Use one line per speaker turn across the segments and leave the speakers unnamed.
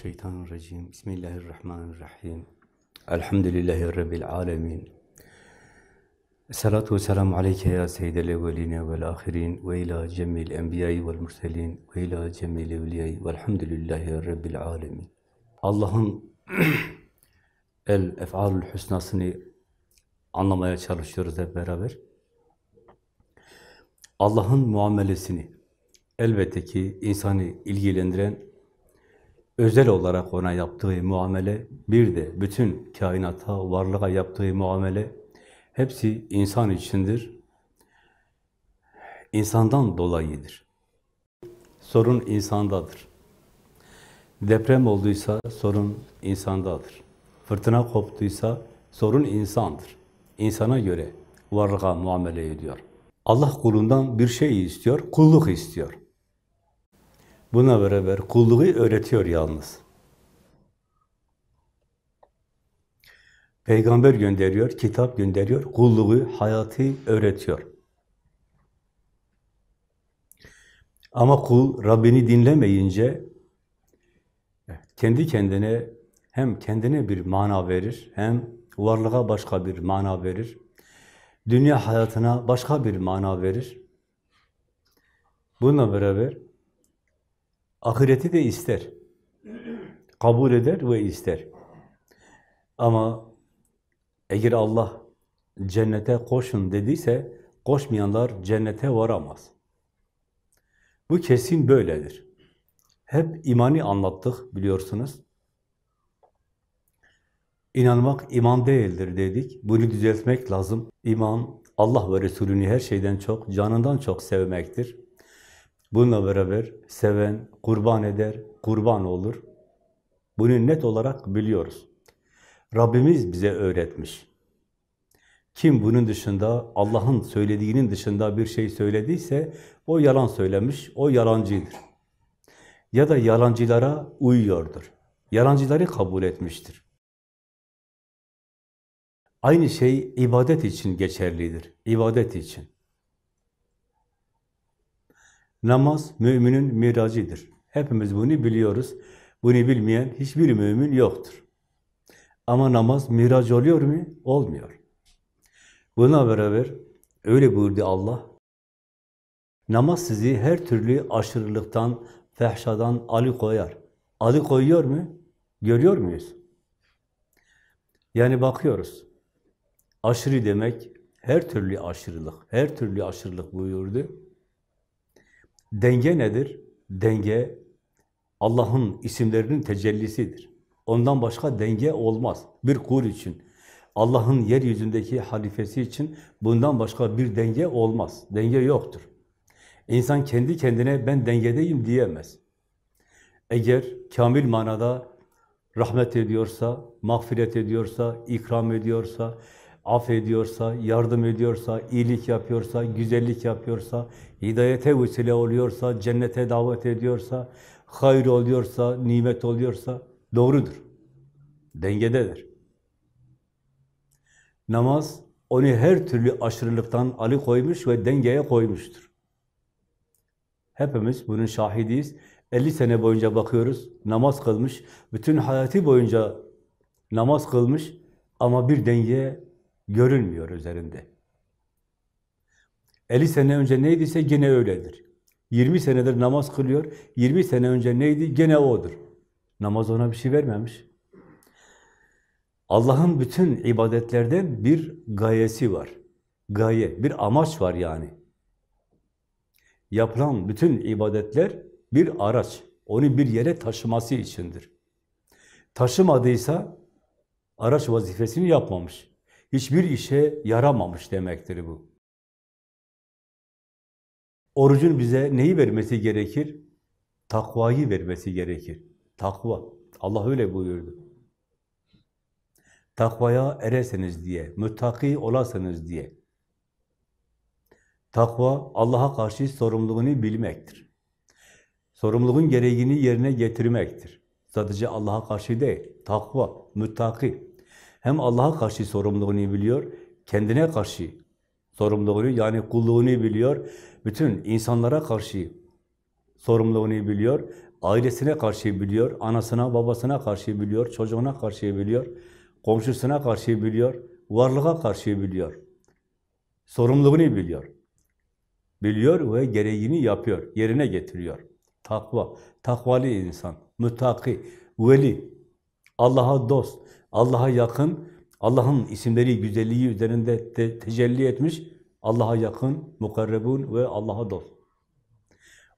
Euzubillahimineşşeytanirracim. Bismillahirrahmanirrahim. Elhamdülillahi Rabbil alemin. Esselatu vesselamu aleyke ya seyyidel evveline vel ahirin ve ila cemil enbiyayı vel murselin ve ila cemil evliyayı velhamdülillahi Rabbil alemin. Allah'ın el ef'alül hüsnasını anlamaya çalışıyoruz hep beraber. Allah'ın muamelesini elbette ki insanı ilgilendiren özel olarak ona yaptığı muamele, bir de bütün kainata, varlığa yaptığı muamele, hepsi insan içindir. İnsandan dolayıdır. Sorun insandadır. Deprem olduysa sorun insandadır. Fırtına koptuysa sorun insandır. İnsana göre varlığa muamele ediyor. Allah kulundan bir şey istiyor, kulluk istiyor. Buna beraber kulluğu öğretiyor yalnız. Peygamber gönderiyor, kitap gönderiyor, kulluğu, hayatı öğretiyor. Ama kul Rabbini dinlemeyince kendi kendine hem kendine bir mana verir, hem varlığa başka bir mana verir. Dünya hayatına başka bir mana verir. Bununla beraber ahireti de ister. Kabul eder ve ister. Ama eğer Allah cennete koşun dediyse koşmayanlar cennete varamaz. Bu kesin böyledir. Hep imani anlattık biliyorsunuz. İnanmak iman değildir dedik. Bunu düzeltmek lazım. İman, Allah ve Resulünü her şeyden çok, canından çok sevmektir. Bununla beraber seven kurban eder, kurban olur. Bunu net olarak biliyoruz. Rabbimiz bize öğretmiş. Kim bunun dışında, Allah'ın söylediğinin dışında bir şey söylediyse, o yalan söylemiş, o yalancıdır. Ya da yalancılara uyuyordur. Yalancıları kabul etmiştir. Aynı şey ibadet için geçerlidir. İbadet için. Namaz müminin miracıdır. Hepimiz bunu biliyoruz. Bunu bilmeyen hiçbir mümin yoktur. Ama namaz miraç oluyor mu? Olmuyor. Buna beraber öyle buyurdu Allah. Namaz sizi her türlü aşırılıktan, fehşadan alıkoyar. Alıkoyuyor mu? Görüyor muyuz? Yani bakıyoruz. Aşırı demek her türlü aşırılık, her türlü aşırılık buyurdu. Denge nedir? Denge Allah'ın isimlerinin tecellisidir. Ondan başka denge olmaz. Bir kul için, Allah'ın yeryüzündeki halifesi için bundan başka bir denge olmaz. Denge yoktur. İnsan kendi kendine ben dengedeyim diyemez. Eğer kamil manada rahmet ediyorsa, mağfiret ediyorsa, ikram ediyorsa, affediyorsa, yardım ediyorsa, iyilik yapıyorsa, güzellik yapıyorsa, hidayete vesile oluyorsa, cennete davet ediyorsa, hayır oluyorsa, nimet oluyorsa doğrudur. Dengededir. Namaz onu her türlü aşırılıktan alıkoymuş ve dengeye koymuştur. Hepimiz bunun şahidiyiz. 50 sene boyunca bakıyoruz, namaz kılmış, bütün hayatı boyunca namaz kılmış ama bir denge görünmüyor üzerinde. 50 sene önce neydiyse gene öyledir. 20 senedir namaz kılıyor, 20 sene önce neydi gene odur. Namaz ona bir şey vermemiş. Allah'ın bütün ibadetlerden bir gayesi var. Gaye, bir amaç var yani. Yapılan bütün ibadetler bir araç. Onu bir yere taşıması içindir. Taşımadıysa araç vazifesini yapmamış. Hiçbir işe yaramamış demektir bu. Orucun bize neyi vermesi gerekir? Takvayı vermesi gerekir. Takva. Allah öyle buyurdu. Takvaya eresiniz diye, müttaki olasınız diye. Takva, Allah'a karşı sorumluluğunu bilmektir. Sorumluluğun gereğini yerine getirmektir. Sadece Allah'a karşı değil, takva, müttaki. Hem Allah'a karşı sorumluluğunu biliyor, kendine karşı sorumluluğunu yani kulluğunu biliyor, bütün insanlara karşı sorumluluğunu biliyor, ailesine karşı biliyor, anasına, babasına karşı biliyor, çocuğuna karşı biliyor, komşusuna karşı biliyor, varlığa karşı biliyor. Sorumluluğunu biliyor. Biliyor ve gereğini yapıyor, yerine getiriyor. Takva, takvalı insan, müttaki, veli, Allah'a dost, Allah'a yakın, Allah'ın isimleri, güzelliği üzerinde te tecelli etmiş, Allah'a yakın, mukarrebun ve Allah'a dost.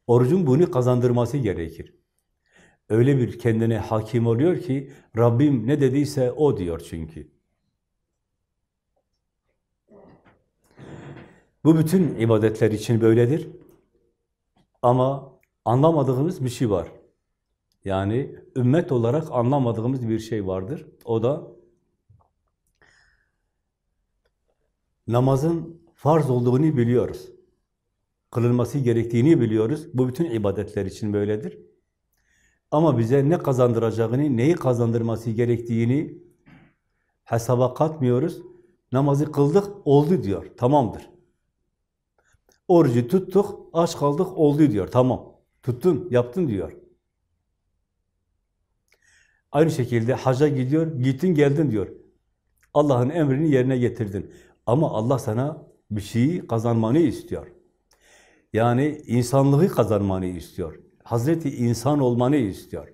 Orucun bunu kazandırması gerekir. Öyle bir kendine hakim oluyor ki, Rabbim ne dediyse o diyor çünkü. Bu bütün ibadetler için böyledir. Ama anlamadığımız bir şey var. Yani ümmet olarak anlamadığımız bir şey vardır. O da namazın farz olduğunu biliyoruz. Kılınması gerektiğini biliyoruz. Bu bütün ibadetler için böyledir. Ama bize ne kazandıracağını, neyi kazandırması gerektiğini hesaba katmıyoruz. Namazı kıldık, oldu diyor. Tamamdır. Orucu tuttuk, aç kaldık, oldu diyor. Tamam. Tuttun, yaptın diyor. Aynı şekilde haca gidiyor, gittin geldin diyor. Allah'ın emrini yerine getirdin. Ama Allah sana bir şeyi kazanmanı istiyor. Yani insanlığı kazanmanı istiyor. Hazreti insan olmanı istiyor.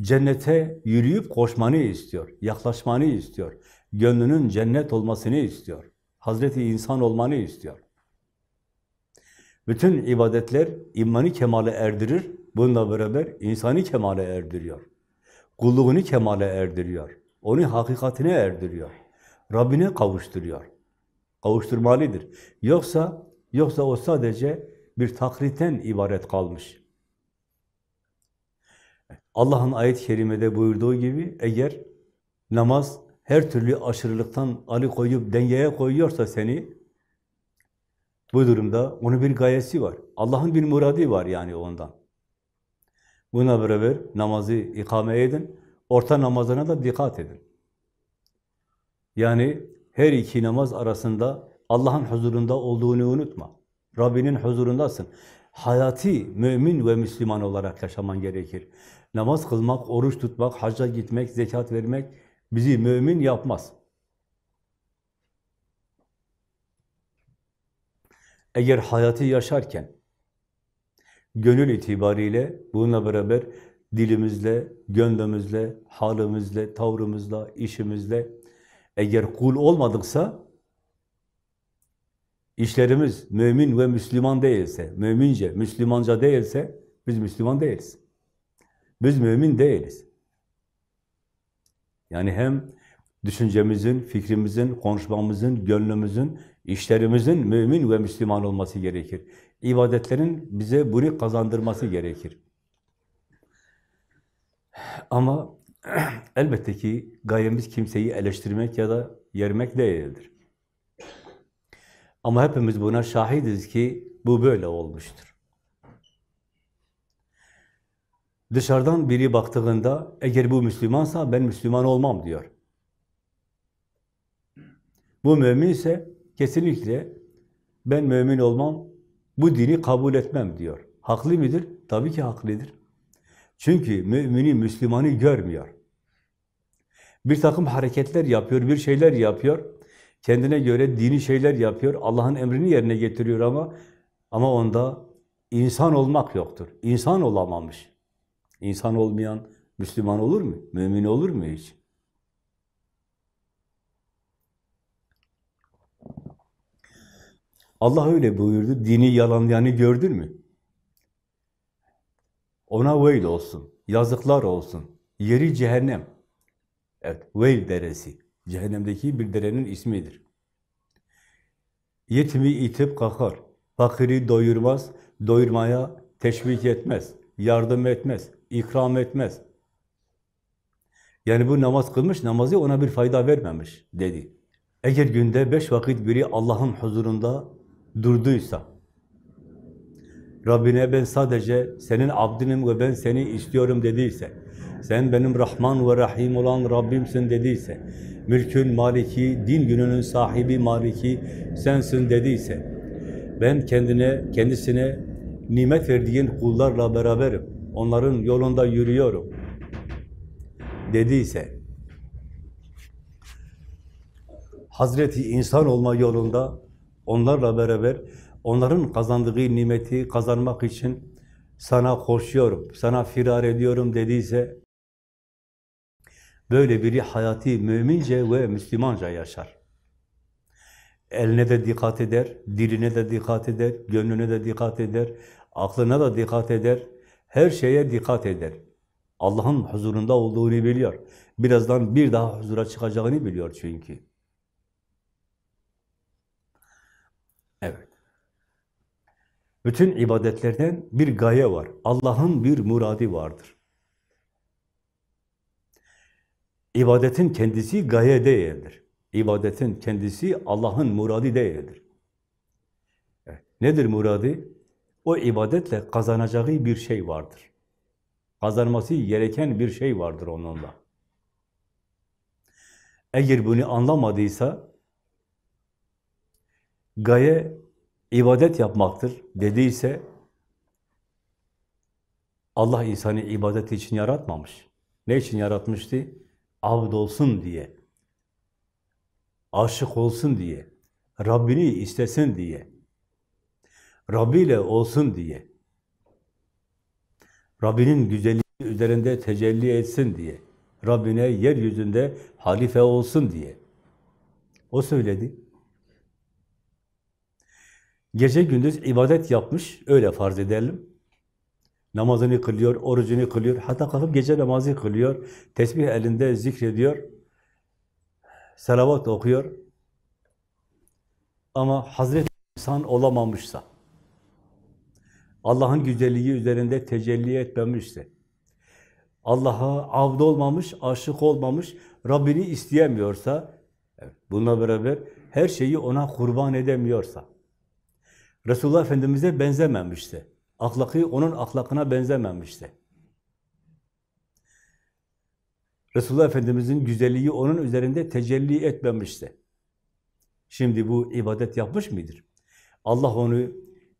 Cennete yürüyüp koşmanı istiyor. Yaklaşmanı istiyor. Gönlünün cennet olmasını istiyor. Hazreti insan olmanı istiyor. Bütün ibadetler imanı kemale erdirir. Bununla beraber insanı kemale erdiriyor. Kulluğunu kemale erdiriyor. Onu hakikatine erdiriyor. Rabbine kavuşturuyor. Kavuşturmalıdır. Yoksa yoksa o sadece bir taklitten ibaret kalmış. Allah'ın ayet-i kerimede buyurduğu gibi eğer namaz her türlü aşırılıktan alıkoyup dengeye koyuyorsa seni bu durumda onun bir gayesi var. Allah'ın bir muradı var yani ondan. Buna beraber namazı ikame edin. Orta namazına da dikkat edin. Yani her iki namaz arasında Allah'ın huzurunda olduğunu unutma. Rabbinin huzurundasın. Hayati mümin ve Müslüman olarak yaşaman gerekir. Namaz kılmak, oruç tutmak, hacca gitmek, zekat vermek bizi mümin yapmaz. Eğer hayatı yaşarken gönül itibariyle bununla beraber dilimizle, gönlümüzle, halimizle, tavrımızla, işimizle eğer kul olmadıksa işlerimiz mümin ve Müslüman değilse, mümince, Müslümanca değilse biz Müslüman değiliz. Biz mümin değiliz. Yani hem düşüncemizin, fikrimizin, konuşmamızın, gönlümüzün, işlerimizin mümin ve Müslüman olması gerekir. İbadetlerin bize bunu kazandırması gerekir. Ama elbette ki gayemiz kimseyi eleştirmek ya da yermek değildir. Ama hepimiz buna şahidiz ki bu böyle olmuştur. Dışarıdan biri baktığında eğer bu Müslümansa ben Müslüman olmam diyor. Bu müminse kesinlikle ben mümin olmam, bu dini kabul etmem diyor. Haklı mıdır? Tabii ki haklıdır. Çünkü mümini, Müslümanı görmüyor. Bir takım hareketler yapıyor, bir şeyler yapıyor. Kendine göre dini şeyler yapıyor. Allah'ın emrini yerine getiriyor ama ama onda insan olmak yoktur. İnsan olamamış. İnsan olmayan Müslüman olur mu? Mümin olur mu hiç? Allah öyle buyurdu. Dini yalanlayanı gördün mü? Ona veil olsun. Yazıklar olsun. Yeri cehennem. Evet, veil deresi. Cehennemdeki bir derenin ismidir. Yetimi itip kakar. Fakiri doyurmaz, doyurmaya teşvik etmez, yardım etmez, ikram etmez. Yani bu namaz kılmış, namazı ona bir fayda vermemiş dedi. Eğer günde beş vakit biri Allah'ın huzurunda durduysa, Rabbine ben sadece senin abdinim ve ben seni istiyorum dediyse, sen benim Rahman ve Rahim olan Rabbimsin dediyse, mülkün maliki, din gününün sahibi maliki sensin dediyse, ben kendine, kendisine nimet verdiğin kullarla beraberim. onların yolunda yürüyorum dediyse, Hazreti insan olma yolunda onlarla beraber onların kazandığı nimeti kazanmak için sana koşuyorum, sana firar ediyorum dediyse böyle biri hayatı mümince ve Müslümanca yaşar. Eline de dikkat eder, diline de dikkat eder, gönlüne de dikkat eder, aklına da dikkat eder, her şeye dikkat eder. Allah'ın huzurunda olduğunu biliyor. Birazdan bir daha huzura çıkacağını biliyor çünkü. Evet. Bütün ibadetlerden bir gaye var. Allah'ın bir muradi vardır. İbadetin kendisi gaye değildir. İbadetin kendisi Allah'ın muradi değildir. Evet. Nedir muradi? O ibadetle kazanacağı bir şey vardır. Kazanması gereken bir şey vardır onunla. Eğer bunu anlamadıysa, gaye ibadet yapmaktır dediyse, Allah insanı ibadet için yaratmamış. Ne için yaratmıştı? Abd olsun diye. Aşık olsun diye. Rabbini istesin diye. Rabbi ile olsun diye. Rabbinin güzelliği üzerinde tecelli etsin diye. Rabbine yeryüzünde halife olsun diye. O söyledi. Gece gündüz ibadet yapmış, öyle farz edelim. Namazını kılıyor, orucunu kılıyor, hatta kalkıp gece namazı kılıyor, tesbih elinde zikrediyor, salavat okuyor. Ama Hazreti insan olamamışsa, Allah'ın güzelliği üzerinde tecelli etmemişse, Allah'a avd olmamış, aşık olmamış, Rabbini isteyemiyorsa, bununla beraber her şeyi ona kurban edemiyorsa, Resulullah Efendimiz'e benzememişse, ahlakı onun ahlakına benzememişse, Resulullah Efendimiz'in güzelliği onun üzerinde tecelli etmemişse, şimdi bu ibadet yapmış mıdır? Allah onu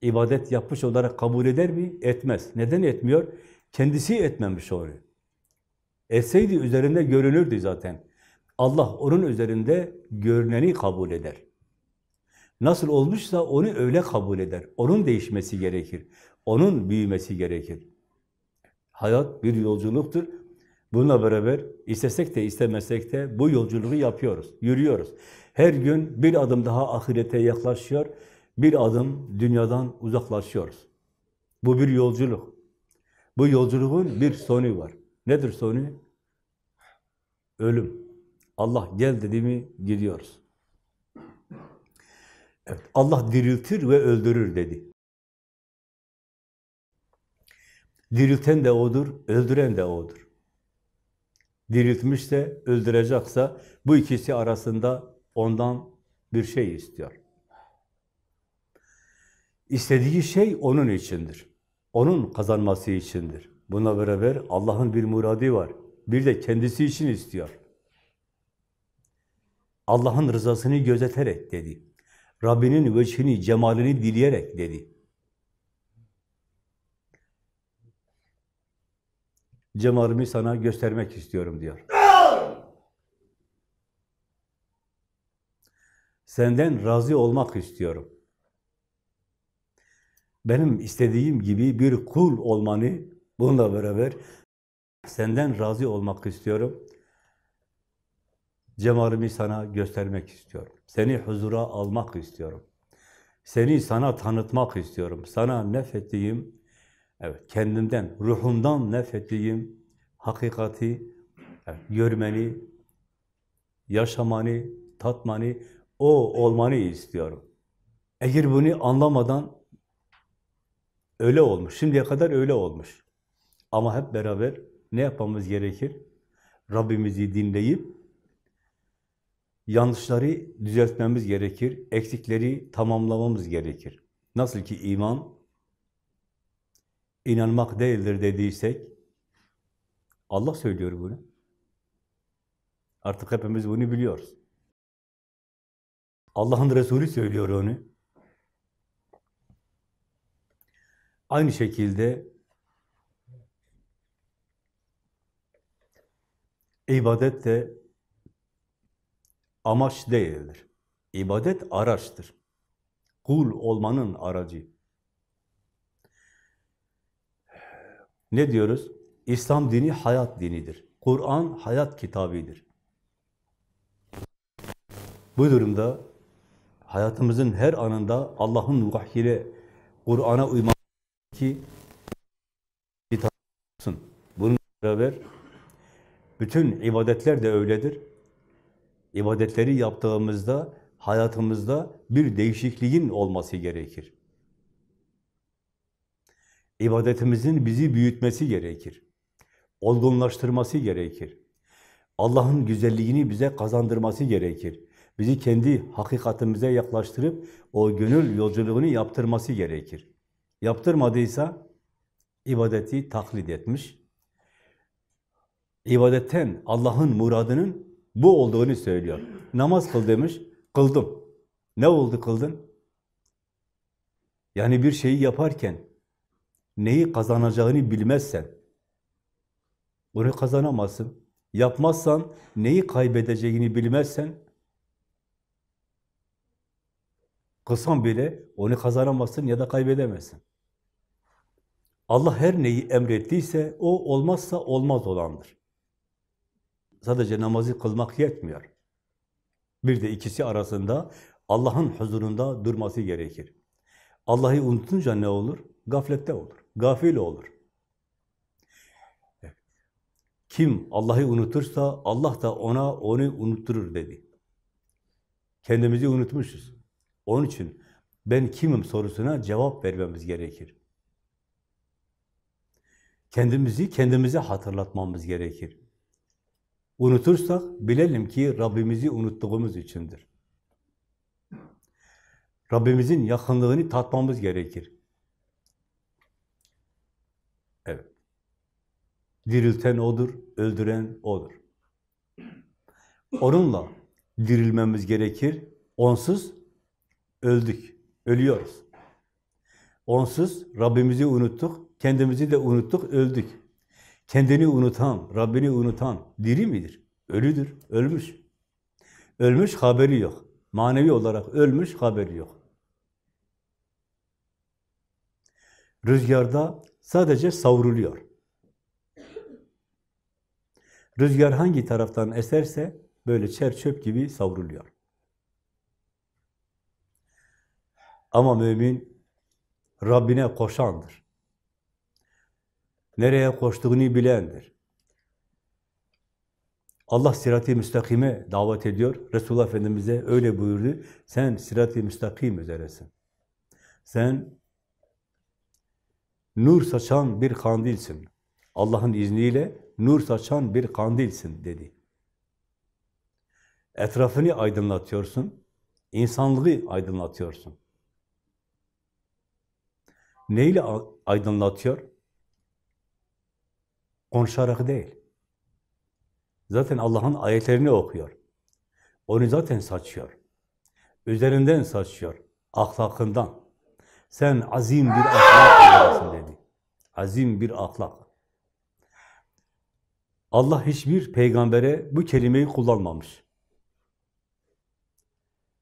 ibadet yapmış olarak kabul eder mi? Etmez. Neden etmiyor? Kendisi etmemiş onu. Etseydi üzerinde görünürdü zaten. Allah onun üzerinde görüneni kabul eder. Nasıl olmuşsa onu öyle kabul eder. Onun değişmesi gerekir. Onun büyümesi gerekir. Hayat bir yolculuktur. Bununla beraber istesek de istemesek de bu yolculuğu yapıyoruz, yürüyoruz. Her gün bir adım daha ahirete yaklaşıyor, bir adım dünyadan uzaklaşıyoruz. Bu bir yolculuk. Bu yolculuğun bir sonu var. Nedir sonu? Ölüm. Allah gel dedi mi gidiyoruz. Evet, Allah diriltir ve öldürür dedi. Dirilten de O'dur, öldüren de O'dur. Diriltmişse, öldürecekse bu ikisi arasında ondan bir şey istiyor. İstediği şey onun içindir. Onun kazanması içindir. Buna beraber Allah'ın bir muradi var. Bir de kendisi için istiyor. Allah'ın rızasını gözeterek dedi. Rabbinin veçhini, cemalini dileyerek dedi. Cemalimi sana göstermek istiyorum diyor. Senden razı olmak istiyorum. Benim istediğim gibi bir kul olmanı bununla beraber senden razı olmak istiyorum. Cemalimi sana göstermek istiyorum. Seni huzura almak istiyorum. Seni sana tanıtmak istiyorum. Sana nefettiğim, evet, kendimden, ruhumdan nefettiğim hakikati evet, görmeni, yaşamanı, tatmanı, o olmanı istiyorum. Eğer bunu anlamadan öyle olmuş, şimdiye kadar öyle olmuş. Ama hep beraber ne yapmamız gerekir? Rabbimizi dinleyip yanlışları düzeltmemiz gerekir, eksikleri tamamlamamız gerekir. Nasıl ki iman, inanmak değildir dediysek, Allah söylüyor bunu. Artık hepimiz bunu biliyoruz. Allah'ın Resulü söylüyor onu. Aynı şekilde ibadet de amaç değildir. İbadet araçtır. Kul olmanın aracı. Ne diyoruz? İslam dini hayat dinidir. Kur'an hayat kitabıdır. Bu durumda hayatımızın her anında Allah'ın vahyine, Kur'an'a uymak ki kitap olsun. Bununla beraber bütün ibadetler de öyledir. İbadetleri yaptığımızda hayatımızda bir değişikliğin olması gerekir. İbadetimizin bizi büyütmesi gerekir. Olgunlaştırması gerekir. Allah'ın güzelliğini bize kazandırması gerekir. Bizi kendi hakikatimize yaklaştırıp o gönül yolculuğunu yaptırması gerekir. Yaptırmadıysa ibadeti taklit etmiş. İbadetten Allah'ın muradının bu olduğunu söylüyor. Namaz kıl demiş, kıldım. Ne oldu kıldın? Yani bir şeyi yaparken neyi kazanacağını bilmezsen onu kazanamazsın. Yapmazsan neyi kaybedeceğini bilmezsen kılsan bile onu kazanamazsın ya da kaybedemezsin. Allah her neyi emrettiyse o olmazsa olmaz olandır. Sadece namazı kılmak yetmiyor. Bir de ikisi arasında Allah'ın huzurunda durması gerekir. Allah'ı unutunca ne olur? Gaflette olur, gafil olur. Kim Allah'ı unutursa Allah da ona onu unutturur dedi. Kendimizi unutmuşuz. Onun için ben kimim sorusuna cevap vermemiz gerekir. Kendimizi kendimize hatırlatmamız gerekir. Unutursak bilelim ki Rabbimizi unuttuğumuz içindir. Rabbimizin yakınlığını tatmamız gerekir. Evet. Dirilten O'dur, öldüren O'dur. Onunla dirilmemiz gerekir. Onsuz öldük, ölüyoruz. Onsuz Rabbimizi unuttuk, kendimizi de unuttuk, öldük. Kendini unutan, Rabbini unutan diri midir? Ölüdür, ölmüş. Ölmüş, haberi yok. Manevi olarak ölmüş, haberi yok. Rüzgarda sadece savruluyor. Rüzgar hangi taraftan eserse böyle çer çöp gibi savruluyor. Ama mümin Rabbine koşandır. Nereye koştuğunu bilendir. Allah sirat-i müstakime davet ediyor. Resulullah Efendimiz'e öyle buyurdu. Sen sirat-i müstakim üzeresin. Sen nur saçan bir kandilsin. Allah'ın izniyle nur saçan bir kandilsin dedi. Etrafını aydınlatıyorsun. insanlığı aydınlatıyorsun. Neyle aydınlatıyor? Konuşarak değil. Zaten Allah'ın ayetlerini okuyor. Onu zaten saçıyor. Üzerinden saçıyor. Ahlakından. Sen azim bir ahlak dedi. Azim bir ahlak. Allah hiçbir peygambere bu kelimeyi kullanmamış.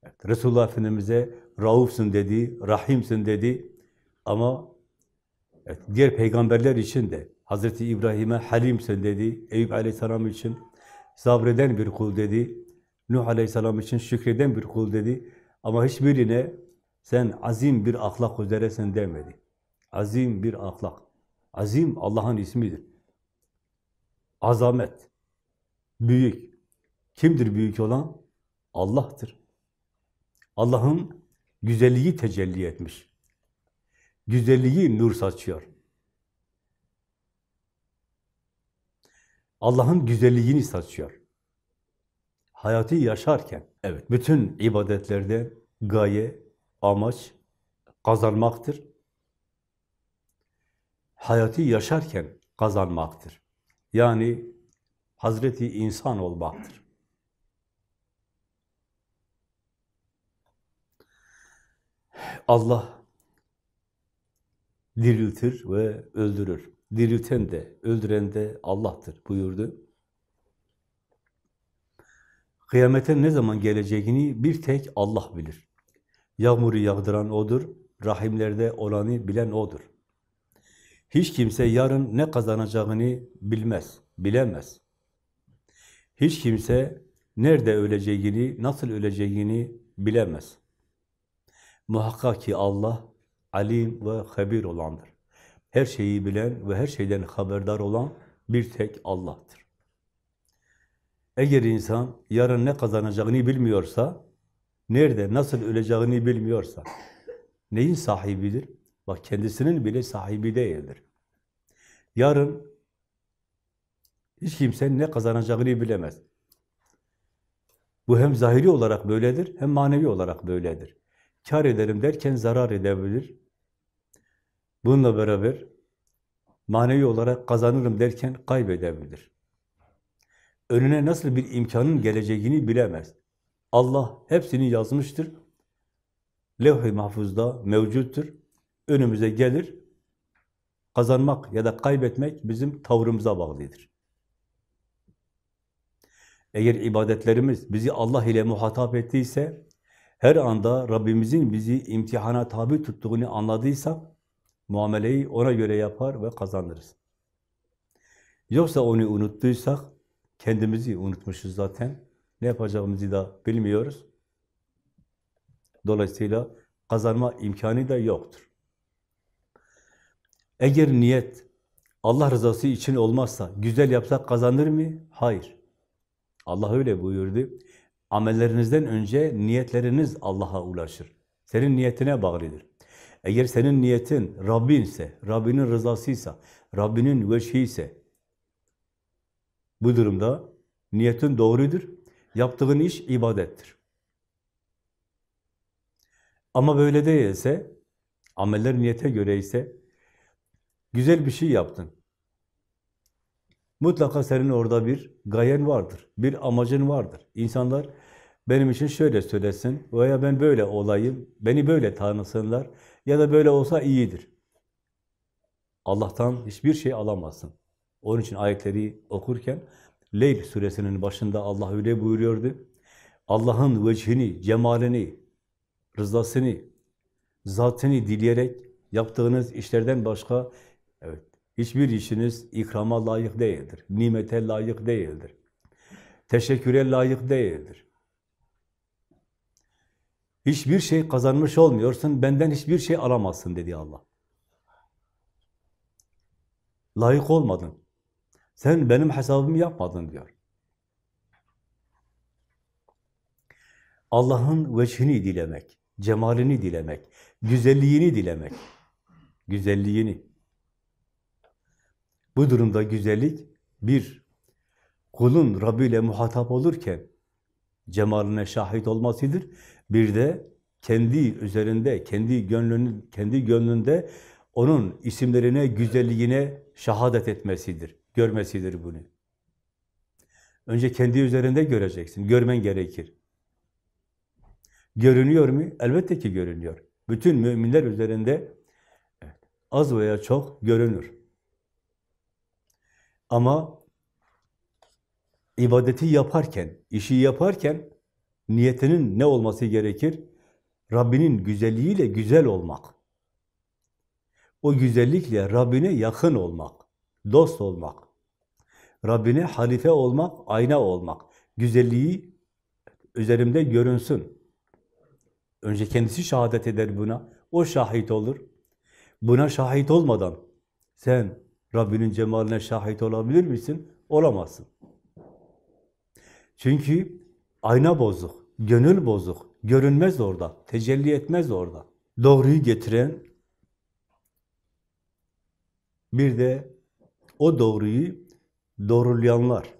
Evet, Resulullah Efendimiz'e Rauf'sun dedi, Rahim'sin dedi ama evet, diğer peygamberler için de Hazreti İbrahim'e Halim'sin dedi, Eyüp Aleyhisselam için sabreden bir kul dedi, Nuh Aleyhisselam için şükreden bir kul dedi ama hiçbirine sen azim bir ahlak üzeresin demedi. Azim bir ahlak. Azim Allah'ın ismidir. Azamet. Büyük. Kimdir büyük olan? Allah'tır. Allah'ın güzelliği tecelli etmiş. Güzelliği nur saçıyor. Allah'ın güzelliğini saçıyor. Hayatı yaşarken, evet, bütün ibadetlerde gaye, amaç kazanmaktır. Hayatı yaşarken kazanmaktır. Yani Hazreti insan olmaktır. Allah diriltir ve öldürür. Dirilten de, öldüren de Allah'tır buyurdu. Kıyametin ne zaman geleceğini bir tek Allah bilir. Yağmuru yağdıran O'dur, rahimlerde olanı bilen O'dur. Hiç kimse yarın ne kazanacağını bilmez, bilemez. Hiç kimse nerede öleceğini, nasıl öleceğini bilemez. Muhakkak ki Allah alim ve habir olandır. Her şeyi bilen ve her şeyden haberdar olan bir tek Allah'tır. Eğer insan yarın ne kazanacağını bilmiyorsa, nerede, nasıl öleceğini bilmiyorsa, neyin sahibidir? Bak kendisinin bile sahibi değildir. Yarın hiç kimsenin ne kazanacağını bilemez. Bu hem zahiri olarak böyledir, hem manevi olarak böyledir. Kar ederim derken zarar edebilir. Bununla beraber manevi olarak kazanırım derken kaybedebilir. Önüne nasıl bir imkanın geleceğini bilemez. Allah hepsini yazmıştır. Levh-i mahfuzda mevcuttur. Önümüze gelir. Kazanmak ya da kaybetmek bizim tavrımıza bağlıdır. Eğer ibadetlerimiz bizi Allah ile muhatap ettiyse, her anda Rabbimizin bizi imtihana tabi tuttuğunu anladıysak, muameleyi ona göre yapar ve kazanırız. Yoksa onu unuttuysak, kendimizi unutmuşuz zaten. Ne yapacağımızı da bilmiyoruz. Dolayısıyla kazanma imkanı da yoktur. Eğer niyet Allah rızası için olmazsa, güzel yapsak kazanır mı? Hayır. Allah öyle buyurdu. Amellerinizden önce niyetleriniz Allah'a ulaşır. Senin niyetine bağlıdır. Eğer senin niyetin Rabbin ise, Rabbinin rızasıysa, Rabbinin veçhi ise, bu durumda niyetin doğrudur. Yaptığın iş ibadettir. Ama böyle değilse, ameller niyete göre ise, güzel bir şey yaptın. Mutlaka senin orada bir gayen vardır, bir amacın vardır. İnsanlar benim için şöyle söylesin veya ben böyle olayım, beni böyle tanısınlar ya da böyle olsa iyidir. Allah'tan hiçbir şey alamazsın. Onun için ayetleri okurken Leyl suresinin başında Allah öyle buyuruyordu. Allah'ın vecihini, cemalini, rızasını, zatını dileyerek yaptığınız işlerden başka evet hiçbir işiniz ikrama layık değildir. Nimete layık değildir. Teşekküre layık değildir. Hiçbir şey kazanmış olmuyorsun, benden hiçbir şey alamazsın dedi Allah. Layık olmadın. Sen benim hesabımı yapmadın diyor. Allah'ın veçhini dilemek, cemalini dilemek, güzelliğini dilemek, güzelliğini. Bu durumda güzellik bir kulun Rabbi ile muhatap olurken cemaline şahit olmasıdır. Bir de kendi üzerinde, kendi gönlünün, kendi gönlünde onun isimlerine, güzelliğine şahadet etmesidir, görmesidir bunu. Önce kendi üzerinde göreceksin, görmen gerekir. Görünüyor mu? Elbette ki görünüyor. Bütün müminler üzerinde az veya çok görünür. Ama ibadeti yaparken, işi yaparken niyetinin ne olması gerekir? Rabbinin güzelliğiyle güzel olmak. O güzellikle Rabbine yakın olmak, dost olmak. Rabbine halife olmak, ayna olmak. Güzelliği üzerimde görünsün. Önce kendisi şehadet eder buna. O şahit olur. Buna şahit olmadan sen Rabbinin cemaline şahit olabilir misin? Olamazsın. Çünkü ayna bozuk, gönül bozuk, görünmez orada, tecelli etmez orada. Doğruyu getiren, bir de o doğruyu doğrulayanlar.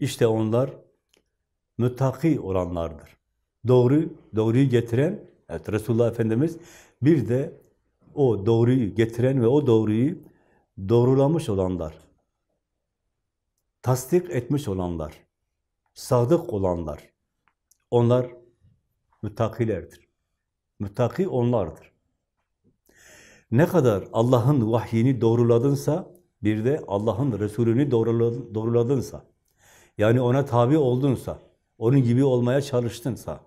İşte onlar müttaki olanlardır. Doğru, doğruyu getiren, evet Resulullah Efendimiz bir de o doğruyu getiren ve o doğruyu doğrulamış olanlar, tasdik etmiş olanlar, sadık olanlar, onlar müttakilerdir. Müttaki onlardır. Ne kadar Allah'ın vahyini doğruladınsa, bir de Allah'ın Resulünü doğruladınsa, yani ona tabi oldunsa, Onun gibi olmaya çalıştınsa,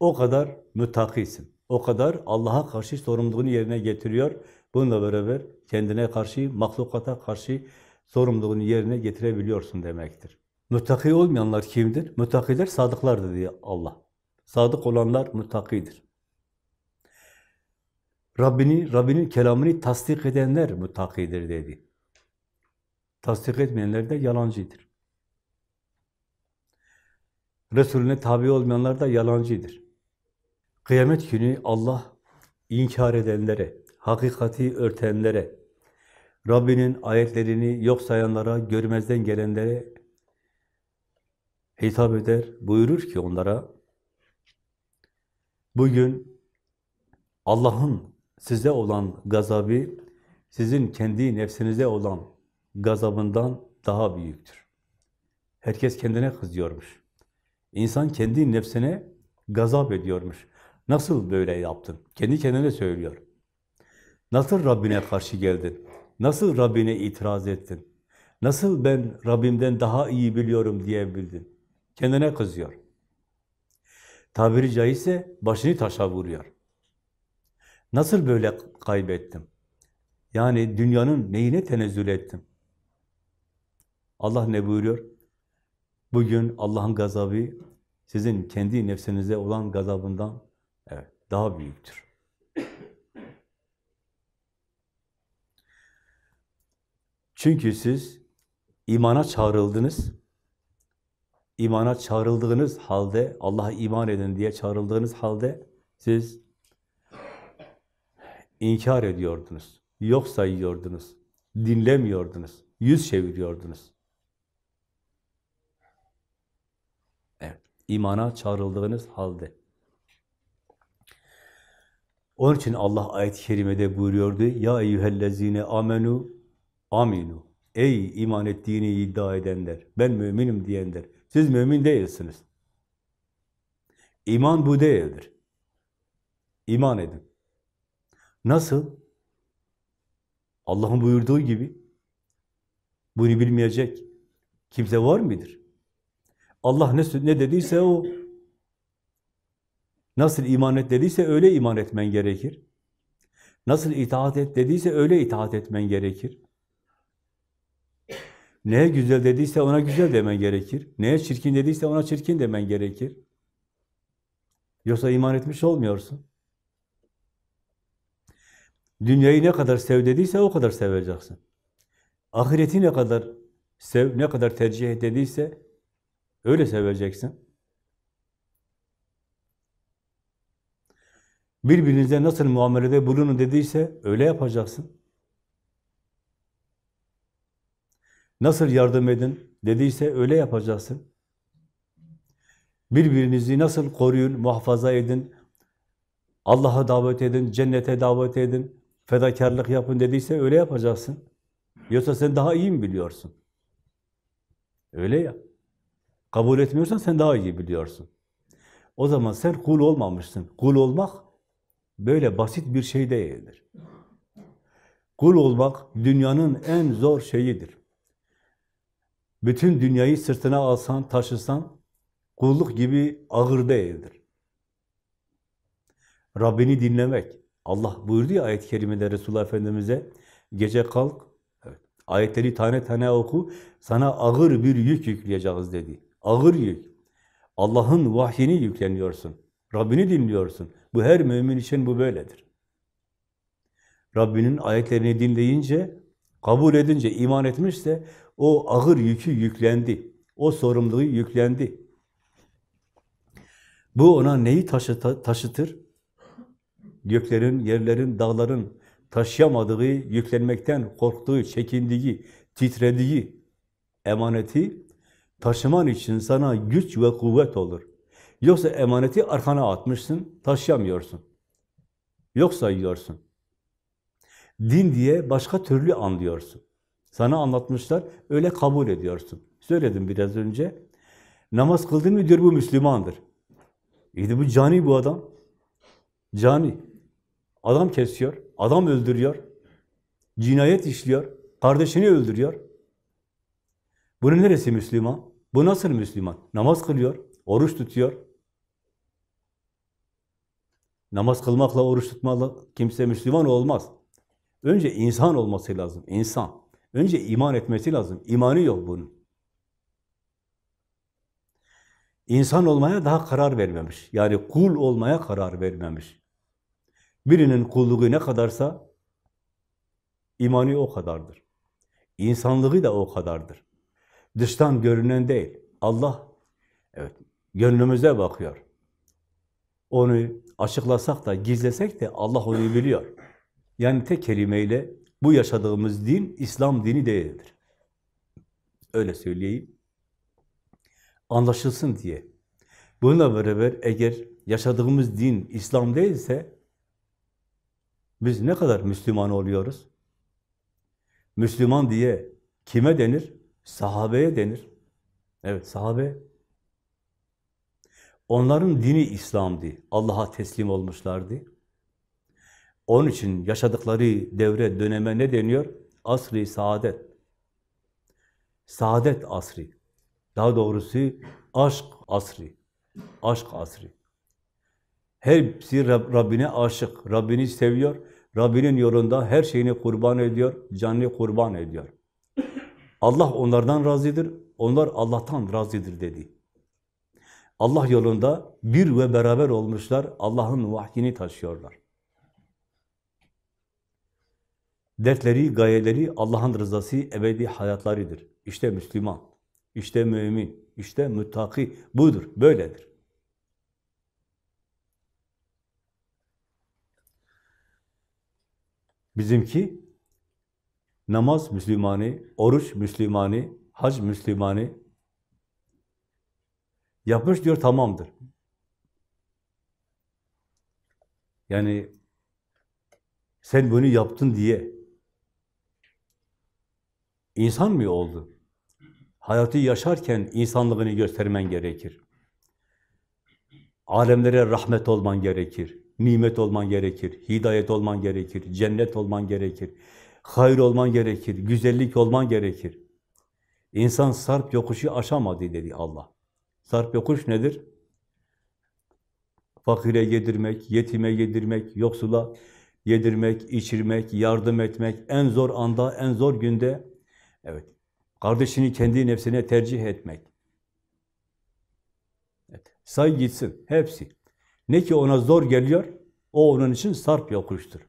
o kadar müttakisin. O kadar Allah'a karşı sorumluluğunu yerine getiriyor. Bununla beraber kendine karşı, mahlukata karşı sorumluluğunu yerine getirebiliyorsun demektir. Müttaki olmayanlar kimdir? Müttakiler sadıklardır diye Allah. Sadık olanlar müttakidir. Rabbini, Rabbinin kelamını tasdik edenler müttakidir dedi. Tasdik etmeyenler de yalancıdır. Resulüne tabi olmayanlar da yalancıdır. Kıyamet günü Allah inkar edenlere, hakikati örtenlere, Rabbinin ayetlerini yok sayanlara, görmezden gelenlere hitap eder, buyurur ki onlara, bugün Allah'ın size olan gazabı, sizin kendi nefsinize olan gazabından daha büyüktür. Herkes kendine kızıyormuş. İnsan kendi nefsine gazap ediyormuş. Nasıl böyle yaptın? Kendi kendine söylüyor. Nasıl Rabbine karşı geldin? Nasıl Rabbine itiraz ettin? Nasıl ben Rabbimden daha iyi biliyorum diyebildin? Kendine kızıyor. Tabiri caizse başını taşa vuruyor. Nasıl böyle kaybettim? Yani dünyanın neyine tenezzül ettim? Allah ne buyuruyor? Bugün Allah'ın gazabı sizin kendi nefsinize olan gazabından evet, daha büyüktür. Çünkü siz imana çağrıldınız. İmana çağrıldığınız halde, Allah'a iman edin diye çağrıldığınız halde siz inkar ediyordunuz, yok sayıyordunuz, dinlemiyordunuz, yüz çeviriyordunuz. Evet, imana çağrıldığınız halde. Onun için Allah ayet-i kerimede buyuruyordu, Ya eyyühellezine amenu aminu. Ey iman ettiğini iddia edenler, ben müminim diyenler, siz mümin değilsiniz. İman bu değildir. İman edin. Nasıl? Allah'ın buyurduğu gibi. Bunu bilmeyecek kimse var mıdır? Allah ne, ne dediyse o. Nasıl iman et dediyse öyle iman etmen gerekir. Nasıl itaat et dediyse öyle itaat etmen gerekir. Neye güzel dediyse ona güzel demen gerekir. Neye çirkin dediyse ona çirkin demen gerekir. Yoksa iman etmiş olmuyorsun. Dünyayı ne kadar sev dediyse o kadar seveceksin. Ahireti ne kadar sev, ne kadar tercih et dediyse öyle seveceksin. Birbirinize nasıl muamelede bulunun dediyse öyle yapacaksın. Nasıl yardım edin dediyse öyle yapacaksın. Birbirinizi nasıl koruyun, muhafaza edin, Allah'a davet edin, cennete davet edin, fedakarlık yapın dediyse öyle yapacaksın. Yoksa sen daha iyi mi biliyorsun? Öyle ya. Kabul etmiyorsan sen daha iyi biliyorsun. O zaman sen kul olmamışsın. Kul olmak böyle basit bir şey değildir. Kul olmak dünyanın en zor şeyidir. Bütün dünyayı sırtına alsan, taşısan kulluk gibi ağır değildir. Rabbini dinlemek. Allah buyurdu ya ayet-i kerimede Resulullah Efendimiz'e gece kalk, evet, ayetleri tane tane oku, sana ağır bir yük yükleyeceğiz dedi. Ağır yük. Allah'ın vahyini yükleniyorsun. Rabbini dinliyorsun. Bu her mümin için bu böyledir. Rabbinin ayetlerini dinleyince, kabul edince, iman etmişse o ağır yükü yüklendi. O sorumluluğu yüklendi. Bu ona neyi taşıtır? taşıtır? göklerin, yerlerin, dağların taşıyamadığı, yüklenmekten korktuğu, çekindiği, titrediği emaneti taşıman için sana güç ve kuvvet olur. Yoksa emaneti arkana atmışsın, taşıyamıyorsun. Yok sayıyorsun. Din diye başka türlü anlıyorsun. Sana anlatmışlar, öyle kabul ediyorsun. Söyledim biraz önce. Namaz kıldın mı diyor bu Müslümandır. İyi bu cani bu adam. Cani. Adam kesiyor, adam öldürüyor, cinayet işliyor, kardeşini öldürüyor. Bunun neresi Müslüman? Bu nasıl Müslüman? Namaz kılıyor, oruç tutuyor. Namaz kılmakla, oruç tutmakla kimse Müslüman olmaz. Önce insan olması lazım, insan. Önce iman etmesi lazım. İmanı yok bunun. İnsan olmaya daha karar vermemiş. Yani kul olmaya karar vermemiş. Birinin kulluğu ne kadarsa imanı o kadardır. İnsanlığı da o kadardır. Dıştan görünen değil. Allah evet gönlümüze bakıyor. Onu açıklasak da gizlesek de Allah onu biliyor. Yani tek kelimeyle bu yaşadığımız din İslam dini değildir. Öyle söyleyeyim. Anlaşılsın diye. Bununla beraber eğer yaşadığımız din İslam değilse biz ne kadar Müslüman oluyoruz? Müslüman diye kime denir? Sahabeye denir. Evet, sahabe. Onların dini İslam'dı. Allah'a teslim olmuşlardı. Onun için yaşadıkları devre, döneme ne deniyor? Asri saadet. Saadet asri. Daha doğrusu aşk asri. Aşk asri. Hepsi Rab, Rabbine aşık. Rabbini seviyor. Rabbinin yolunda her şeyini kurban ediyor. Canını kurban ediyor. Allah onlardan razıdır. Onlar Allah'tan razıdır dedi. Allah yolunda bir ve beraber olmuşlar. Allah'ın vahyini taşıyorlar. Dertleri, gayeleri Allah'ın rızası, ebedi hayatlarıdır. İşte Müslüman, işte mümin, işte müttaki budur, böyledir. Bizimki namaz Müslümani, oruç Müslümani, hac Müslümani yapmış diyor tamamdır. Yani sen bunu yaptın diye insan mı oldun? Hayatı yaşarken insanlığını göstermen gerekir. Alemlere rahmet olman gerekir. Nimet olman gerekir. Hidayet olman gerekir. Cennet olman gerekir. Hayır olman gerekir. Güzellik olman gerekir. İnsan sarp yokuşu aşamadı dedi Allah. Sarp yokuş nedir? Fakire yedirmek, yetime yedirmek, yoksula yedirmek, içirmek, yardım etmek, en zor anda, en zor günde, evet, kardeşini kendi nefsine tercih etmek. Evet, say gitsin, hepsi. Ne ki ona zor geliyor, o onun için sarp yokuştur.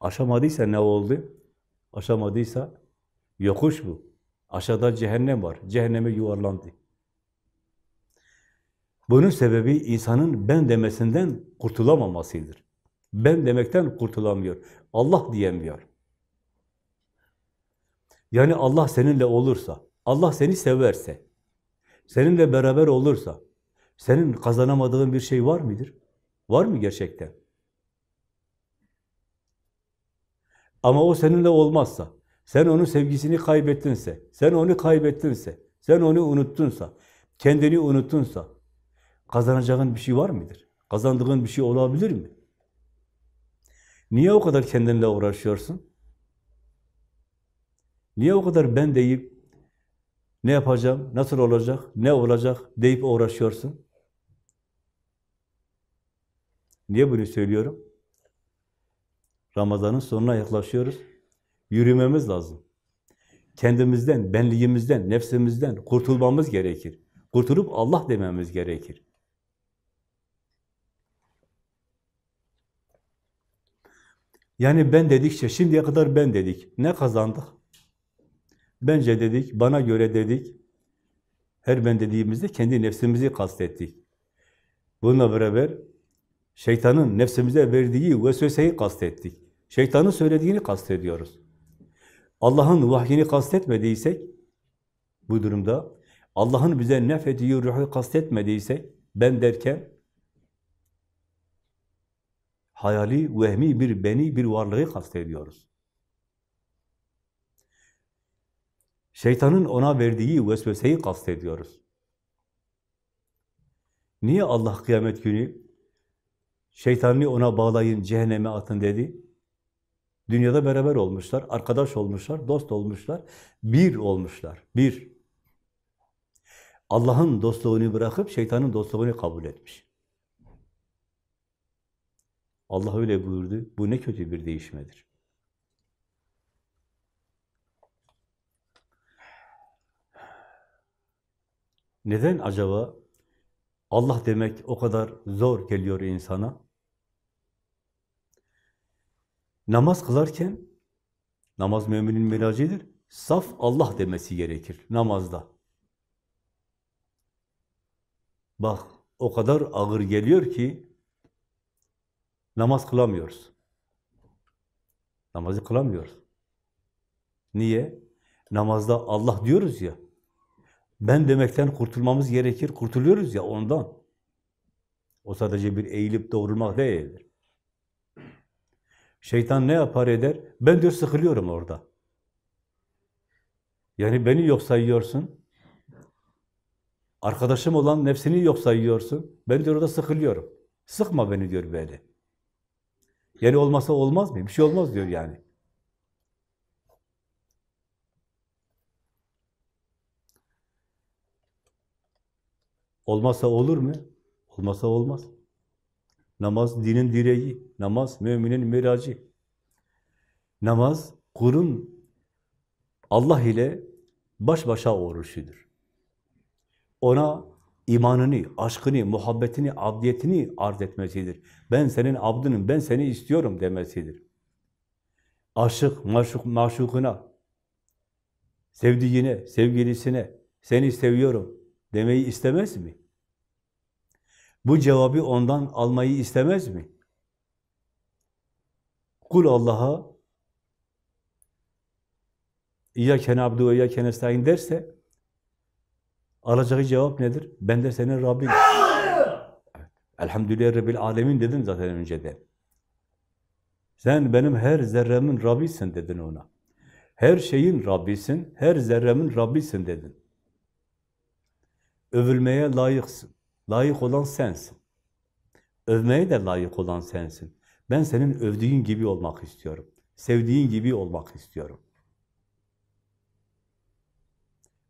Aşamadıysa ne oldu? Aşamadıysa yokuş bu. Aşağıda cehennem var, cehenneme yuvarlandı. Bunun sebebi insanın ben demesinden kurtulamamasıdır. Ben demekten kurtulamıyor. Allah diyemiyor. Yani Allah seninle olursa, Allah seni severse, seninle beraber olursa, senin kazanamadığın bir şey var mıdır? Var mı gerçekten? Ama o seninle olmazsa, sen onun sevgisini kaybettinse, sen onu kaybettinse, sen onu unuttunsa, kendini unuttunsa, kazanacağın bir şey var mıdır? Kazandığın bir şey olabilir mi? Niye o kadar kendinle uğraşıyorsun? Niye o kadar ben deyip ne yapacağım, nasıl olacak, ne olacak deyip uğraşıyorsun? Niye bunu söylüyorum? Ramazanın sonuna yaklaşıyoruz. Yürümemiz lazım. Kendimizden, benliğimizden, nefsimizden kurtulmamız gerekir. Kurtulup Allah dememiz gerekir. Yani ben dedikçe, şimdiye kadar ben dedik. Ne kazandık? Bence dedik, bana göre dedik. Her ben dediğimizde kendi nefsimizi kastettik. Bununla beraber şeytanın nefsimize verdiği vesveseyi kastettik. Şeytanın söylediğini kastediyoruz. Allah'ın vahyini kastetmediysek, bu durumda Allah'ın bize nefettiği ruhu kastetmediysek, ben derken hayali, vehmi bir beni, bir varlığı kastediyoruz. Şeytanın ona verdiği vesveseyi kastediyoruz. Niye Allah kıyamet günü şeytanını ona bağlayın, cehenneme atın dedi? Dünyada beraber olmuşlar, arkadaş olmuşlar, dost olmuşlar, bir olmuşlar, bir. Allah'ın dostluğunu bırakıp şeytanın dostluğunu kabul etmiş. Allah öyle buyurdu. Bu ne kötü bir değişmedir. Neden acaba Allah demek o kadar zor geliyor insana? Namaz kılarken, namaz müminin miracıdır, saf Allah demesi gerekir namazda. Bak, o kadar ağır geliyor ki, namaz kılamıyoruz. Namazı kılamıyoruz. Niye? Namazda Allah diyoruz ya, ben demekten kurtulmamız gerekir, kurtuluyoruz ya ondan. O sadece bir eğilip doğrulmak değildir. Şeytan ne yapar eder? Ben diyor sıkılıyorum orada. Yani beni yok sayıyorsun. Arkadaşım olan nefsini yok sayıyorsun. Ben diyor orada sıkılıyorum. Sıkma beni diyor böyle. Yani olmasa olmaz mı? Bir şey olmaz diyor yani. Olmasa olur mu? Olmasa olmaz. Namaz dinin direği, namaz müminin miracı. Namaz kulun Allah ile baş başa oturuşudur. Ona imanını, aşkını, muhabbetini, abdiyetini arz etmesidir. Ben senin abdınım, ben seni istiyorum demesidir. Aşık, maşuk, maşukuna, sevdiğine, sevgilisine, seni seviyorum demeyi istemez mi? Bu cevabı ondan almayı istemez mi? Kul Allah'a İyyâke na'budu ve iyyâke nestaîn derse alacağı cevap nedir? Ben de senin Rabbin. Elhamdülillah Rabbil Alemin dedin zaten önceden. Sen benim her zerremin Rabbisin dedin ona. Her şeyin Rabbisin, her zerremin Rabbisin dedin. Övülmeye layıksın. Layık olan sensin. Övmeye de layık olan sensin. Ben senin övdüğün gibi olmak istiyorum. Sevdiğin gibi olmak istiyorum.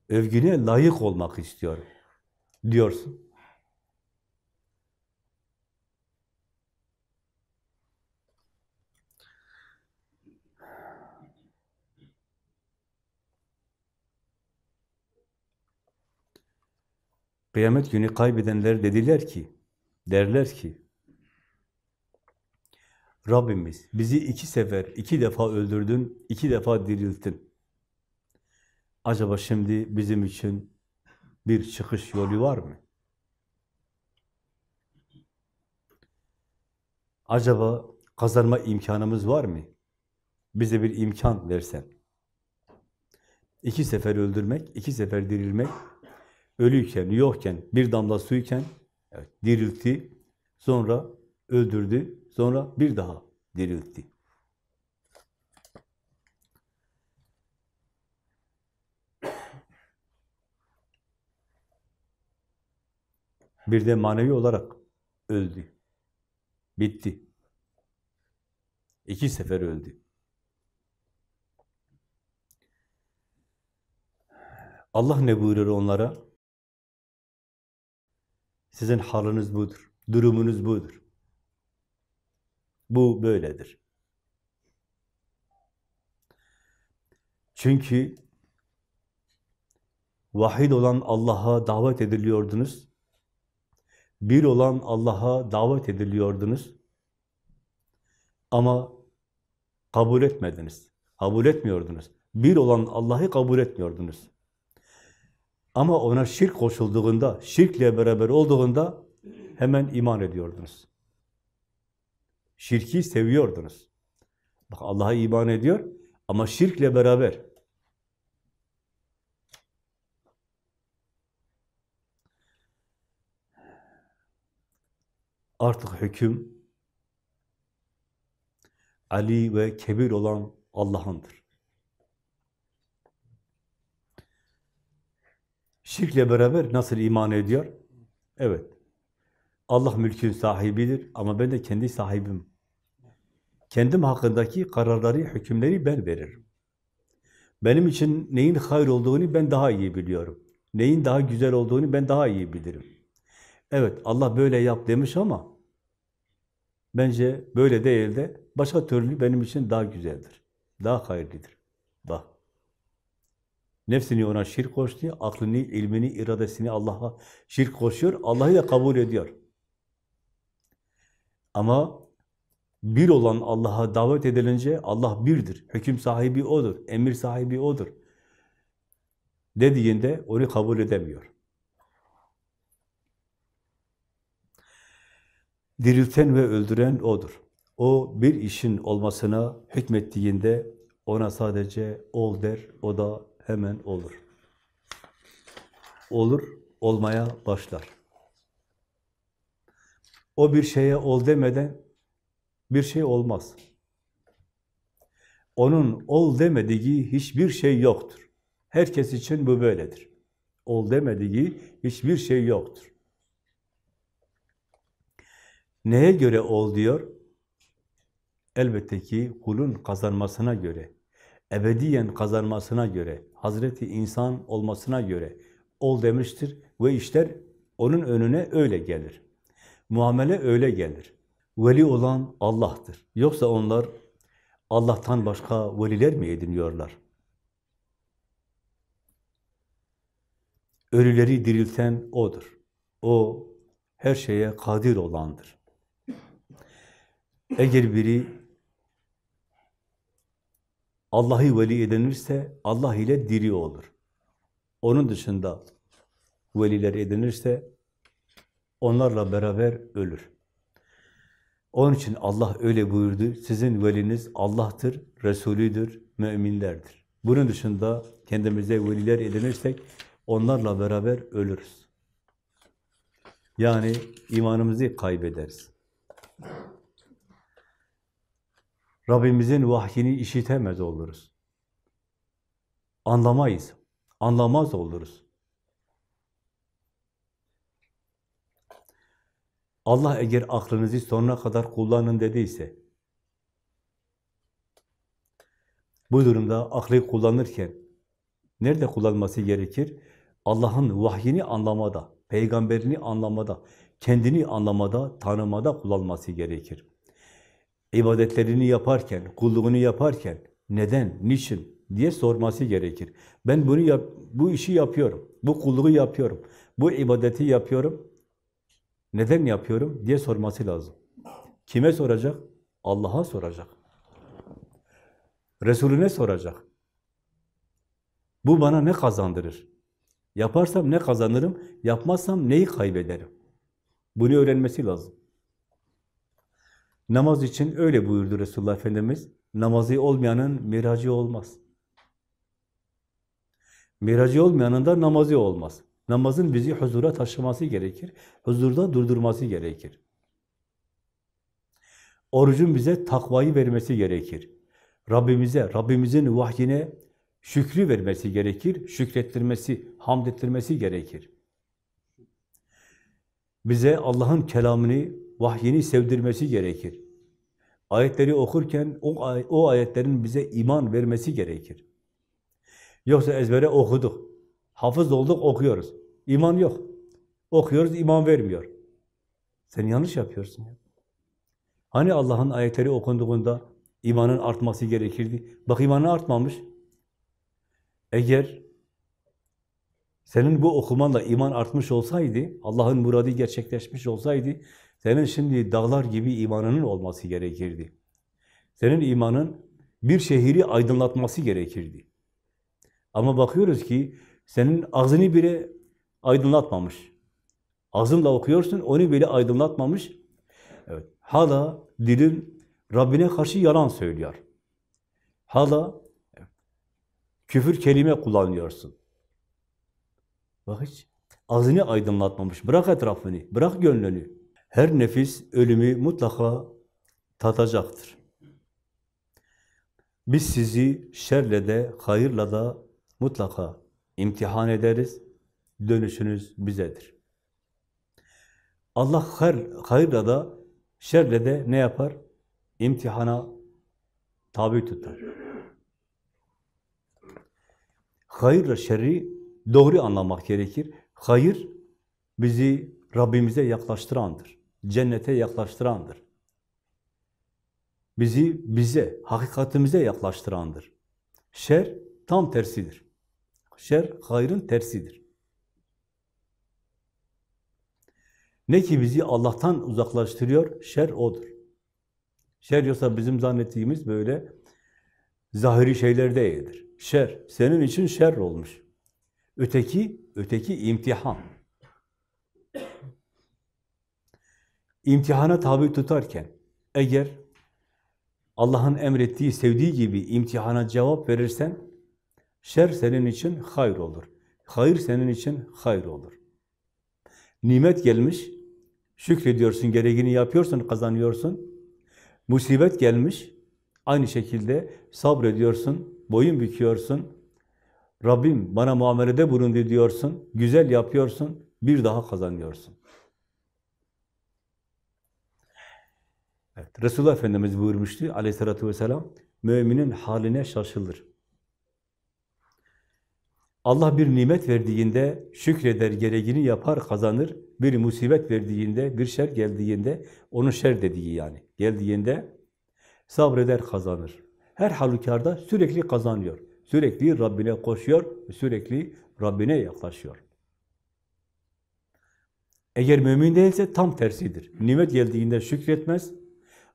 Övgüne layık olmak istiyorum. Diyorsun. Kıyamet günü kaybedenler dediler ki, derler ki, Rabbimiz bizi iki sefer, iki defa öldürdün, iki defa dirilttin. Acaba şimdi bizim için bir çıkış yolu var mı? Acaba kazanma imkanımız var mı? Bize bir imkan versen. İki sefer öldürmek, iki sefer dirilmek, ölüyken, yokken, bir damla suyken evet, diriltti, sonra öldürdü, sonra bir daha diriltti. Bir de manevi olarak öldü. Bitti. İki sefer öldü. Allah ne buyurur onlara? Sizin haliniz budur. Durumunuz budur. Bu böyledir. Çünkü vahid olan Allah'a davet ediliyordunuz. Bir olan Allah'a davet ediliyordunuz. Ama kabul etmediniz. Kabul etmiyordunuz. Bir olan Allah'ı kabul etmiyordunuz. Ama ona şirk koşulduğunda, şirkle beraber olduğunda hemen iman ediyordunuz. Şirki seviyordunuz. Bak Allah'a iman ediyor ama şirkle beraber. Artık hüküm Ali ve Kebir olan Allah'ındır. Şirkle beraber nasıl iman ediyor? Evet. Allah mülkün sahibidir ama ben de kendi sahibim. Kendim hakkındaki kararları, hükümleri ben veririm. Benim için neyin hayır olduğunu ben daha iyi biliyorum. Neyin daha güzel olduğunu ben daha iyi bilirim. Evet, Allah böyle yap demiş ama bence böyle değil de başka türlü benim için daha güzeldir. Daha hayırlıdır. Nefsini ona şirk koştu, aklını, ilmini, iradesini Allah'a şirk koşuyor, Allah'ı da kabul ediyor. Ama bir olan Allah'a davet edilince Allah birdir. Hüküm sahibi O'dur, emir sahibi O'dur. Dediğinde onu kabul edemiyor. Dirilten ve öldüren O'dur. O bir işin olmasına hükmettiğinde ona sadece ol der, o da hemen olur. Olur, olmaya başlar. O bir şeye ol demeden bir şey olmaz. Onun ol demediği hiçbir şey yoktur. Herkes için bu böyledir. Ol demediği hiçbir şey yoktur. Neye göre ol diyor? Elbette ki kulun kazanmasına göre, ebediyen kazanmasına göre, Hazreti insan olmasına göre ol demiştir ve işler onun önüne öyle gelir. Muamele öyle gelir. Veli olan Allah'tır. Yoksa onlar Allah'tan başka veliler mi ediniyorlar? Ölüleri dirilten O'dur. O her şeye kadir olandır. Eğer biri Allah'ı veli edinirse Allah ile diri olur. Onun dışında veliler edinirse onlarla beraber ölür. Onun için Allah öyle buyurdu. Sizin veliniz Allah'tır, Resulüdür, müminlerdir. Bunun dışında kendimize veliler edinirsek onlarla beraber ölürüz. Yani imanımızı kaybederiz. Rabbimizin vahyini işitemez oluruz. Anlamayız. Anlamaz oluruz. Allah eğer aklınızı sonuna kadar kullanın dediyse, bu durumda aklı kullanırken nerede kullanması gerekir? Allah'ın vahyini anlamada, peygamberini anlamada, kendini anlamada, tanımada kullanması gerekir. İbadetlerini yaparken, kulluğunu yaparken neden, niçin diye sorması gerekir. Ben bunu yap, bu işi yapıyorum, bu kulluğu yapıyorum, bu ibadeti yapıyorum. Neden yapıyorum diye sorması lazım. Kime soracak? Allah'a soracak. Resulüne soracak. Bu bana ne kazandırır? Yaparsam ne kazanırım? Yapmazsam neyi kaybederim? Bunu öğrenmesi lazım. Namaz için öyle buyurdu Resulullah Efendimiz. Namazı olmayanın miracı olmaz. Miracı olmayanın da namazı olmaz. Namazın bizi huzura taşıması gerekir. Huzurda durdurması gerekir. Orucun bize takvayı vermesi gerekir. Rabbimize, Rabbimizin vahyine şükrü vermesi gerekir. Şükrettirmesi, hamd ettirmesi gerekir. Bize Allah'ın kelamını, vahyini sevdirmesi gerekir. Ayetleri okurken o, ay o ayetlerin bize iman vermesi gerekir. Yoksa ezbere okuduk. Hafız olduk, okuyoruz. İman yok. Okuyoruz, iman vermiyor. Sen yanlış yapıyorsun. Hani Allah'ın ayetleri okunduğunda imanın artması gerekirdi? Bak imanı artmamış. Eğer senin bu okumanla iman artmış olsaydı, Allah'ın muradı gerçekleşmiş olsaydı, senin şimdi dağlar gibi imanının olması gerekirdi. Senin imanın bir şehri aydınlatması gerekirdi. Ama bakıyoruz ki senin ağzını bile aydınlatmamış. Ağzınla okuyorsun, onu bile aydınlatmamış. Evet, hala dilin Rabbine karşı yalan söylüyor. Hala küfür kelime kullanıyorsun. Bak hiç ağzını aydınlatmamış. Bırak etrafını, bırak gönlünü. Her nefis ölümü mutlaka tadacaktır. Biz sizi şerle de, hayırla da mutlaka imtihan ederiz. Dönüşünüz bizedir. Allah hayır, hayırla da, şerle de ne yapar? İmtihana tabi tutar. Hayırla şerri doğru anlamak gerekir. Hayır, bizi Rabbimize yaklaştırandır. Cennete yaklaştırandır. Bizi bize, hakikatimize yaklaştırandır. Şer tam tersidir. Şer hayrın tersidir. Ne ki bizi Allah'tan uzaklaştırıyor, şer odur. Şer yoksa bizim zannettiğimiz böyle zahiri şeyler değildir. Şer, senin için şer olmuş. Öteki, öteki imtihan. İmtihana tabi tutarken, eğer Allah'ın emrettiği, sevdiği gibi imtihana cevap verirsen, şer senin için hayır olur. Hayır senin için hayır olur. Nimet gelmiş, şükrediyorsun, gereğini yapıyorsun, kazanıyorsun. Musibet gelmiş, aynı şekilde sabrediyorsun, boyun büküyorsun. Rabbim bana muamelede bulundu diyorsun, güzel yapıyorsun, bir daha kazanıyorsun. Evet, Resulullah Efendimiz buyurmuştu aleyhissalatü vesselam, müminin haline şaşılır. Allah bir nimet verdiğinde şükreder, gereğini yapar, kazanır. Bir musibet verdiğinde, bir şer geldiğinde, onun şer dediği yani, geldiğinde sabreder, kazanır. Her halükarda sürekli kazanıyor. Sürekli Rabbine koşuyor, sürekli Rabbine yaklaşıyor. Eğer mümin değilse tam tersidir. Nimet geldiğinde şükretmez,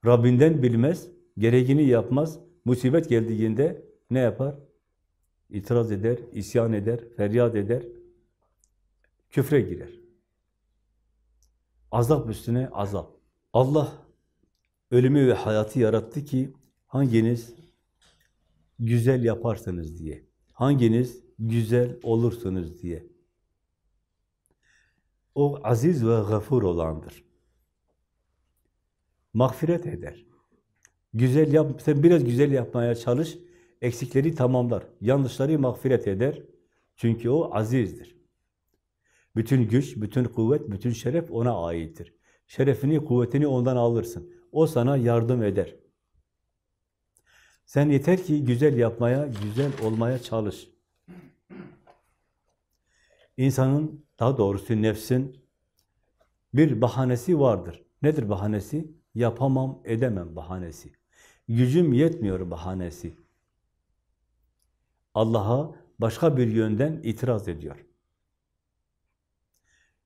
Rabbinden bilmez, gereğini yapmaz, musibet geldiğinde ne yapar? İtiraz eder, isyan eder, feryat eder, küfre girer. Azap üstüne azap. Allah ölümü ve hayatı yarattı ki hanginiz güzel yaparsınız diye. Hanginiz güzel olursunuz diye. O aziz ve gafur olandır. Mağfiret eder. Güzel yap, sen biraz güzel yapmaya çalış, eksikleri tamamlar. Yanlışları mağfiret eder. Çünkü o azizdir. Bütün güç, bütün kuvvet, bütün şeref ona aittir. Şerefini, kuvvetini ondan alırsın. O sana yardım eder. Sen yeter ki güzel yapmaya, güzel olmaya çalış. İnsanın, daha doğrusu nefsin bir bahanesi vardır. Nedir bahanesi? Yapamam, edemem bahanesi. Gücüm yetmiyor bahanesi. Allah'a başka bir yönden itiraz ediyor.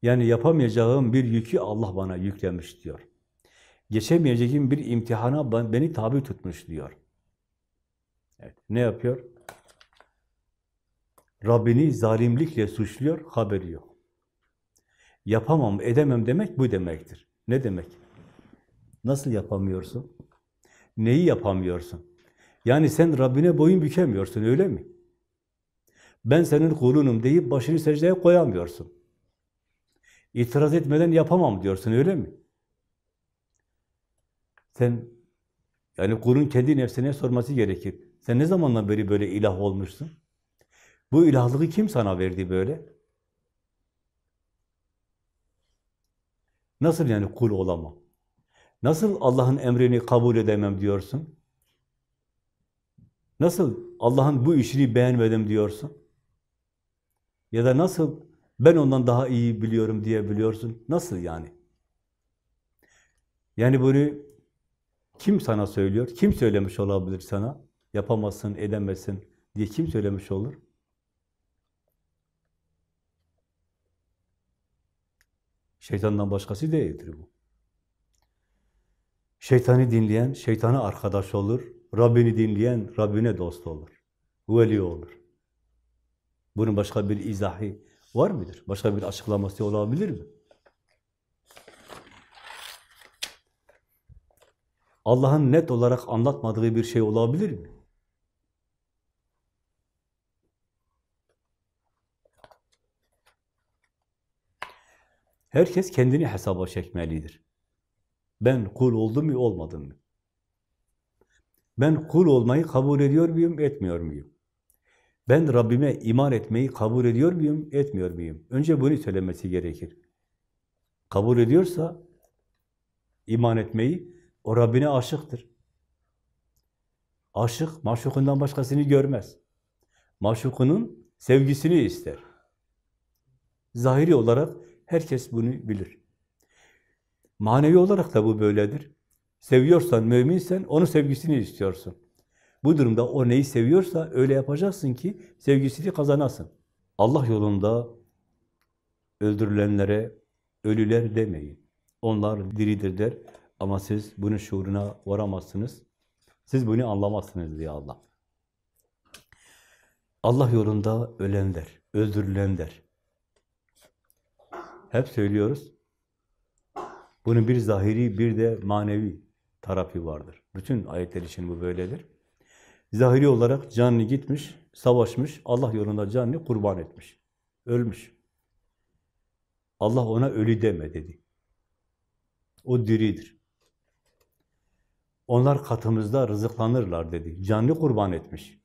Yani yapamayacağım bir yükü Allah bana yüklemiş diyor. Geçemeyeceğim bir imtihana beni tabi tutmuş diyor. Evet, ne yapıyor? Rabbini zalimlikle suçluyor, haberi yok. Yapamam, edemem demek bu demektir. Ne demek? Nasıl yapamıyorsun? Neyi yapamıyorsun? Yani sen Rabbine boyun bükemiyorsun, öyle mi? Ben senin kulunum deyip başını secdeye koyamıyorsun. İtiraz etmeden yapamam diyorsun, öyle mi? Sen, yani kulun kendi nefsine sorması gerekir. Sen ne zamandan beri böyle ilah olmuşsun? Bu ilahlığı kim sana verdi böyle? Nasıl yani kul olamam? Nasıl Allah'ın emrini kabul edemem diyorsun? Nasıl Allah'ın bu işini beğenmedim diyorsun? Ya da nasıl ben ondan daha iyi biliyorum diye biliyorsun? Nasıl yani? Yani bunu kim sana söylüyor? Kim söylemiş olabilir sana? Yapamazsın, edemezsin diye kim söylemiş olur? Şeytandan başkası değildir bu. Şeytanı dinleyen şeytana arkadaş olur. Rabbini dinleyen Rabbine dost olur. Veli olur. Bunun başka bir izahı var mıdır? Başka bir açıklaması olabilir mi? Allah'ın net olarak anlatmadığı bir şey olabilir mi? Herkes kendini hesaba çekmelidir. Ben kul oldum mu, olmadım mı? Ben kul olmayı kabul ediyor muyum, etmiyor muyum? Ben Rabbime iman etmeyi kabul ediyor muyum, etmiyor muyum? Önce bunu söylemesi gerekir. Kabul ediyorsa iman etmeyi, o Rabbine aşıktır. Aşık, maşukundan başkasını görmez. Maşukunun sevgisini ister. Zahiri olarak herkes bunu bilir. Manevi olarak da bu böyledir. Seviyorsan, müminsen onun sevgisini istiyorsun. Bu durumda o neyi seviyorsa öyle yapacaksın ki sevgisini kazanasın. Allah yolunda öldürülenlere ölüler demeyin. Onlar diridir der ama siz bunun şuuruna varamazsınız. Siz bunu anlamazsınız diye Allah. Allah yolunda ölenler, öldürülenler. Hep söylüyoruz. Bunun bir zahiri, bir de manevi tarafı vardır. Bütün ayetler için bu böyledir. Zahiri olarak canlı gitmiş, savaşmış, Allah yolunda canını kurban etmiş. Ölmüş. Allah ona ölü deme dedi. O diridir. Onlar katımızda rızıklanırlar dedi. Canlı kurban etmiş.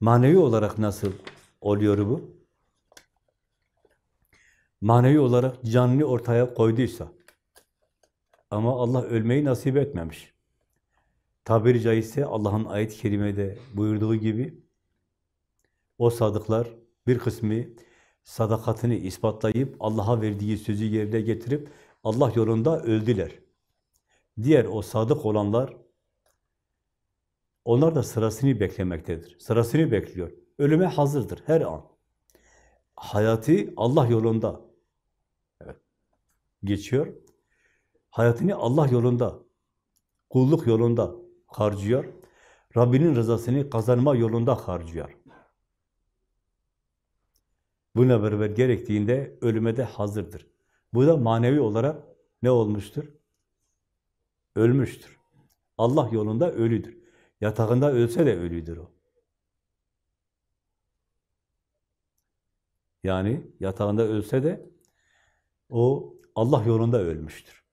Manevi olarak nasıl oluyor bu? Manevi olarak canlı ortaya koyduysa ama Allah ölmeyi nasip etmemiş. Tabiri caizse Allah'ın ayet-i kerimede buyurduğu gibi o sadıklar bir kısmı sadakatini ispatlayıp Allah'a verdiği sözü yerine getirip Allah yolunda öldüler. Diğer o sadık olanlar onlar da sırasını beklemektedir. Sırasını bekliyor. Ölüme hazırdır her an. Hayatı Allah yolunda geçiyor. Hayatını Allah yolunda, kulluk yolunda harcıyor. Rabbinin rızasını kazanma yolunda harcıyor. Buna beraber gerektiğinde ölüme de hazırdır. Bu da manevi olarak ne olmuştur? Ölmüştür. Allah yolunda ölüdür. Yatağında ölse de ölüdür o. Yani yatağında ölse de o Allah yolunda ölmüştür.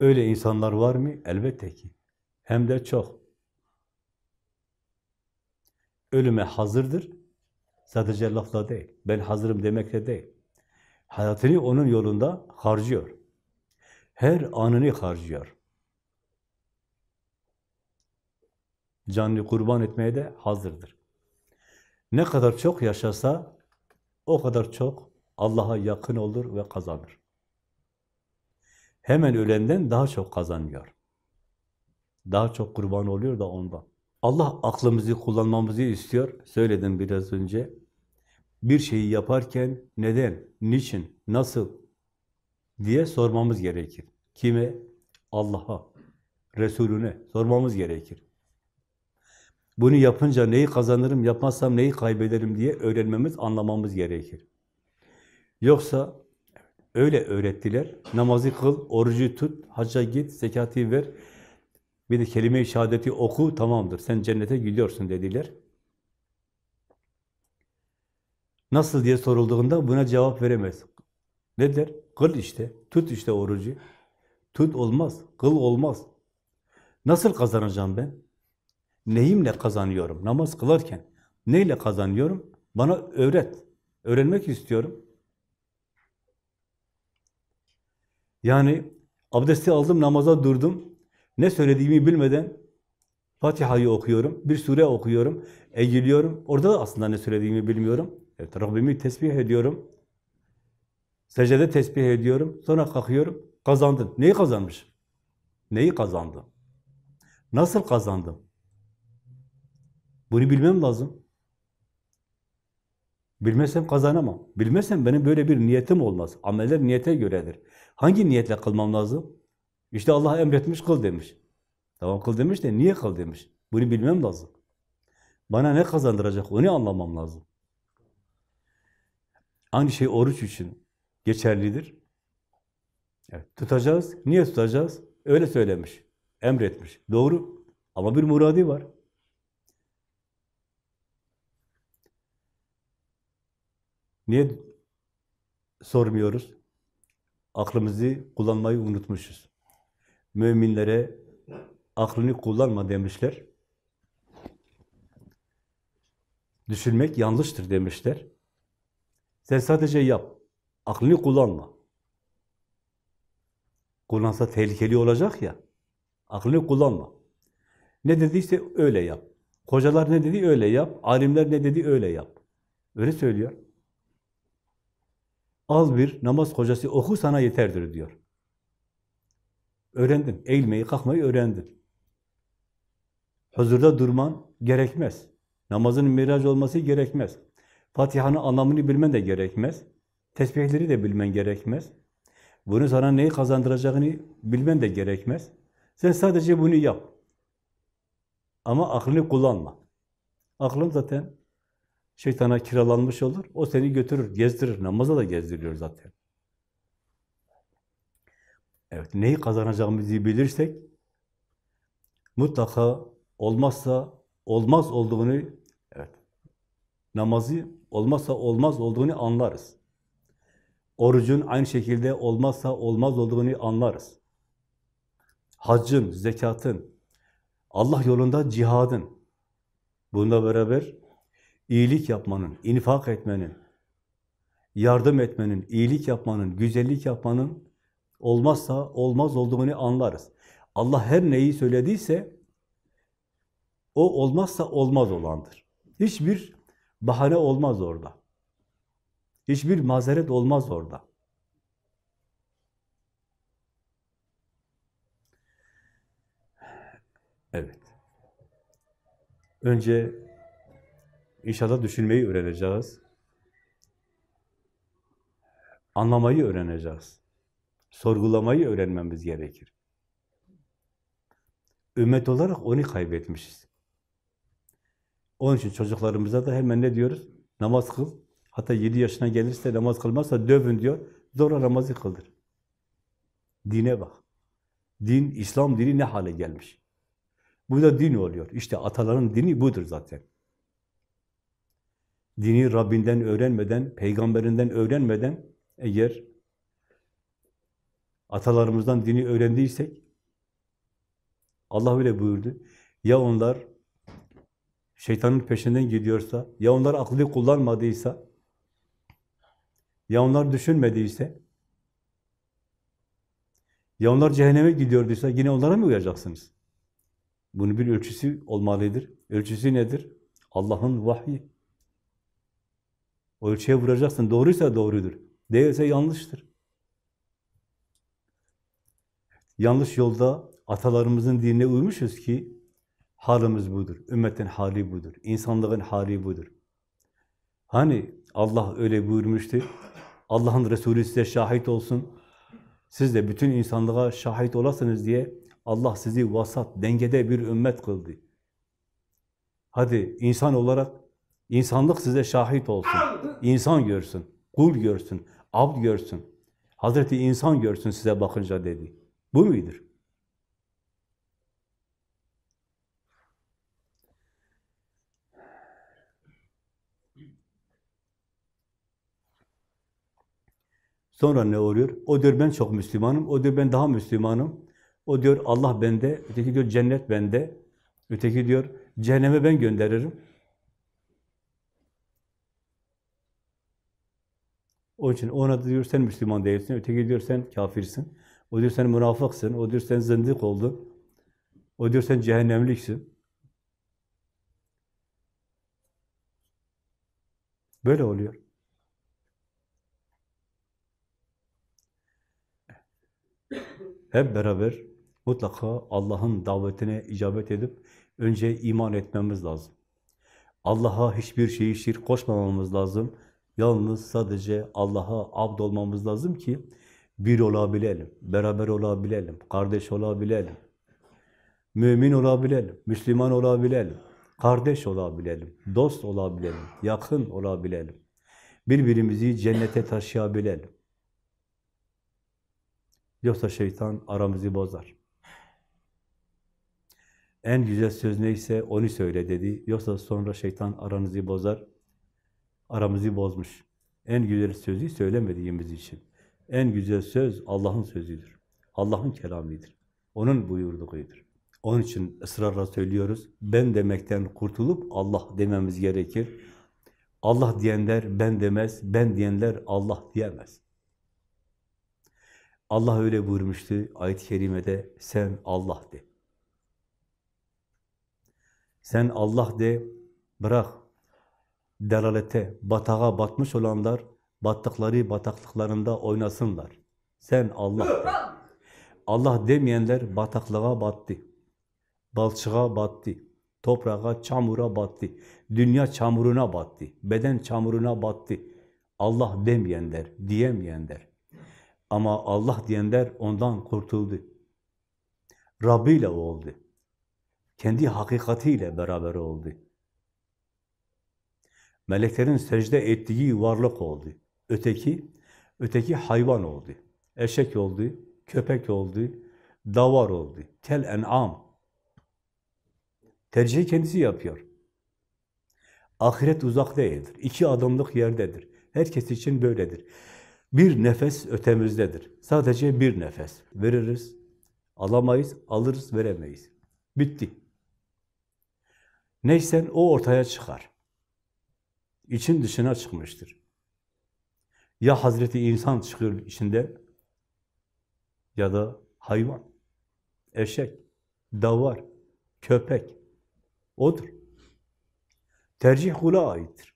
Öyle insanlar var mı? Elbette ki. Hem de çok. Ölüme hazırdır. Sadece lafla değil. Ben hazırım demekle değil. Hayatını onun yolunda harcıyor. Her anını harcıyor. Canını kurban etmeye de hazırdır. Ne kadar çok yaşasa o kadar çok Allah'a yakın olur ve kazanır. Hemen ölenden daha çok kazanıyor. Daha çok kurban oluyor da ondan. Allah aklımızı kullanmamızı istiyor. Söyledim biraz önce. Bir şeyi yaparken neden, niçin, nasıl diye sormamız gerekir. Kime? Allah'a, Resulüne sormamız gerekir. Bunu yapınca neyi kazanırım, yapmazsam neyi kaybederim diye öğrenmemiz, anlamamız gerekir. Yoksa öyle öğrettiler. Namazı kıl, orucu tut, hacca git, zekatı ver. Bir de kelime-i şehadeti oku, tamamdır. Sen cennete gidiyorsun dediler. Nasıl diye sorulduğunda buna cevap veremez. Ne der? Kıl işte, tut işte orucu. Tut olmaz, kıl olmaz. Nasıl kazanacağım ben? Neyimle kazanıyorum? Namaz kılarken neyle kazanıyorum? Bana öğret. Öğrenmek istiyorum. Yani abdesti aldım, namaza durdum. Ne söylediğimi bilmeden Fatiha'yı okuyorum, bir sure okuyorum, eğiliyorum. Orada da aslında ne söylediğimi bilmiyorum. Evet, Rabbimi tesbih ediyorum. Secde tesbih ediyorum. Sonra kalkıyorum. Kazandın. Neyi kazanmış? Neyi kazandım? Nasıl kazandım? Bunu bilmem lazım. Bilmezsem kazanamam. Bilmezsem benim böyle bir niyetim olmaz. Ameller niyete göredir. Hangi niyetle kılmam lazım? İşte Allah emretmiş kıl demiş. Tamam kıl demiş de niye kıl demiş? Bunu bilmem lazım. Bana ne kazandıracak onu anlamam lazım. Aynı şey oruç için geçerlidir. Evet, tutacağız. Niye tutacağız? Öyle söylemiş. Emretmiş. Doğru. Ama bir muradi var. Niye sormuyoruz? Aklımızı kullanmayı unutmuşuz. Müminlere aklını kullanma demişler. Düşünmek yanlıştır demişler. Sen sadece yap. Aklını kullanma. Kullansa tehlikeli olacak ya. Aklını kullanma. Ne dediyse öyle yap. Hocalar ne dedi öyle yap, alimler ne dedi öyle yap. Öyle söylüyor. Al bir namaz hocası oku sana yeterdir diyor. Öğrendin. Eğilmeyi, kalkmayı öğrendin. Huzurda durman gerekmez. Namazın miraç olması gerekmez. Fatiha'nın anlamını bilmen de gerekmez. Tesbihleri de bilmen gerekmez. Bunu sana neyi kazandıracağını bilmen de gerekmez. Sen sadece bunu yap. Ama aklını kullanma. Aklın zaten şeytana kiralanmış olur. O seni götürür, gezdirir. Namaza da gezdiriyor zaten. Evet, neyi kazanacağımızı bilirsek mutlaka olmazsa olmaz olduğunu evet, namazı olmazsa olmaz olduğunu anlarız. Orucun aynı şekilde olmazsa olmaz olduğunu anlarız. Haccın, zekatın, Allah yolunda cihadın, bununla beraber iyilik yapmanın, infak etmenin, yardım etmenin, iyilik yapmanın, güzellik yapmanın olmazsa olmaz olduğunu anlarız. Allah her neyi söylediyse o olmazsa olmaz olandır. Hiçbir bahane olmaz orada. Hiçbir mazeret olmaz orada. Evet. Önce inşallah düşünmeyi öğreneceğiz. Anlamayı öğreneceğiz. Sorgulamayı öğrenmemiz gerekir. Ümmet olarak onu kaybetmişiz. Onun için çocuklarımıza da hemen ne diyoruz? Namaz kıl. Hatta 7 yaşına gelirse namaz kılmazsa dövün diyor. Zorla namazı kıldır. Dine bak. Din, İslam dini ne hale gelmiş. Bu da din oluyor. İşte ataların dini budur zaten. Dini Rabbinden öğrenmeden, peygamberinden öğrenmeden eğer atalarımızdan dini öğrendiysek Allah öyle buyurdu. Ya onlar şeytanın peşinden gidiyorsa, ya onlar aklını kullanmadıysa, ya onlar düşünmediyse, ya onlar cehenneme gidiyorduysa yine onlara mı uyacaksınız? Bunun bir ölçüsü olmalıdır. Ölçüsü nedir? Allah'ın vahyi. Ölçüye vuracaksın. Doğruysa doğrudur. Değilse yanlıştır. Yanlış yolda atalarımızın dinine uymuşuz ki halimiz budur. Ümmetin hali budur. İnsanlığın hali budur. Hani Allah öyle buyurmuştu. Allah'ın Resulü size şahit olsun. Siz de bütün insanlığa şahit olasınız diye Allah sizi vasat, dengede bir ümmet kıldı. Hadi insan olarak insanlık size şahit olsun. İnsan görsün, kul görsün, abd görsün. Hazreti insan görsün size bakınca dedi. Bu mudur? Sonra ne oluyor? O diyor ben çok Müslümanım, o diyor ben daha Müslümanım. O diyor Allah bende, öteki diyor cennet bende. Öteki diyor cehenneme ben gönderirim. O için ona diyor sen Müslüman değilsin, öteki diyor sen kafirsin. O diyor sen münafıksın, o diyor sen zındık oldun. O diyor sen cehennemliksin. Böyle oluyor. Hep beraber mutlaka Allah'ın davetine icabet edip önce iman etmemiz lazım. Allah'a hiçbir şeyi şirk koşmamamız lazım. Yalnız sadece Allah'a abd olmamız lazım ki bir olabilelim, beraber olabilelim, kardeş olabilelim, mümin olabilelim, Müslüman olabilelim, kardeş olabilelim, dost olabilelim, yakın olabilelim. Birbirimizi cennete taşıyabilelim. Yoksa şeytan aramızı bozar. En güzel söz neyse onu söyle dedi. Yoksa sonra şeytan aranızı bozar. Aramızı bozmuş. En güzel sözü söylemediğimiz için. En güzel söz Allah'ın sözüdür. Allah'ın kelamidir. Onun buyurduğudur. Onun için ısrarla söylüyoruz. Ben demekten kurtulup Allah dememiz gerekir. Allah diyenler ben demez, ben diyenler Allah diyemez. Allah öyle buyurmuştu ayet-i kerimede, sen Allah de. Sen Allah de, bırak. Delalete, batağa batmış olanlar, battıkları bataklıklarında oynasınlar. Sen Allah. Allah demeyenler bataklığa battı. Balçığa battı. Toprağa, çamura battı. Dünya çamuruna battı. Beden çamuruna battı. Allah demeyenler, diyemeyenler. Ama Allah diyenler ondan kurtuldu. Rabbi ile oldu. Kendi hakikatiyle beraber oldu. Meleklerin secde ettiği varlık oldu. Öteki, öteki hayvan oldu. Eşek oldu, köpek oldu, davar oldu, kel en'am. Tercihi kendisi yapıyor. Ahiret uzak değildir. İki adımlık yerdedir. Herkes için böyledir. Bir nefes ötemizdedir. Sadece bir nefes. Veririz, alamayız, alırız, veremeyiz. Bitti. Neysen o ortaya çıkar. İçin dışına çıkmıştır. Ya Hazreti insan çıkıyor içinde ya da hayvan, eşek, davar, köpek. Odur. Tercih kula aittir.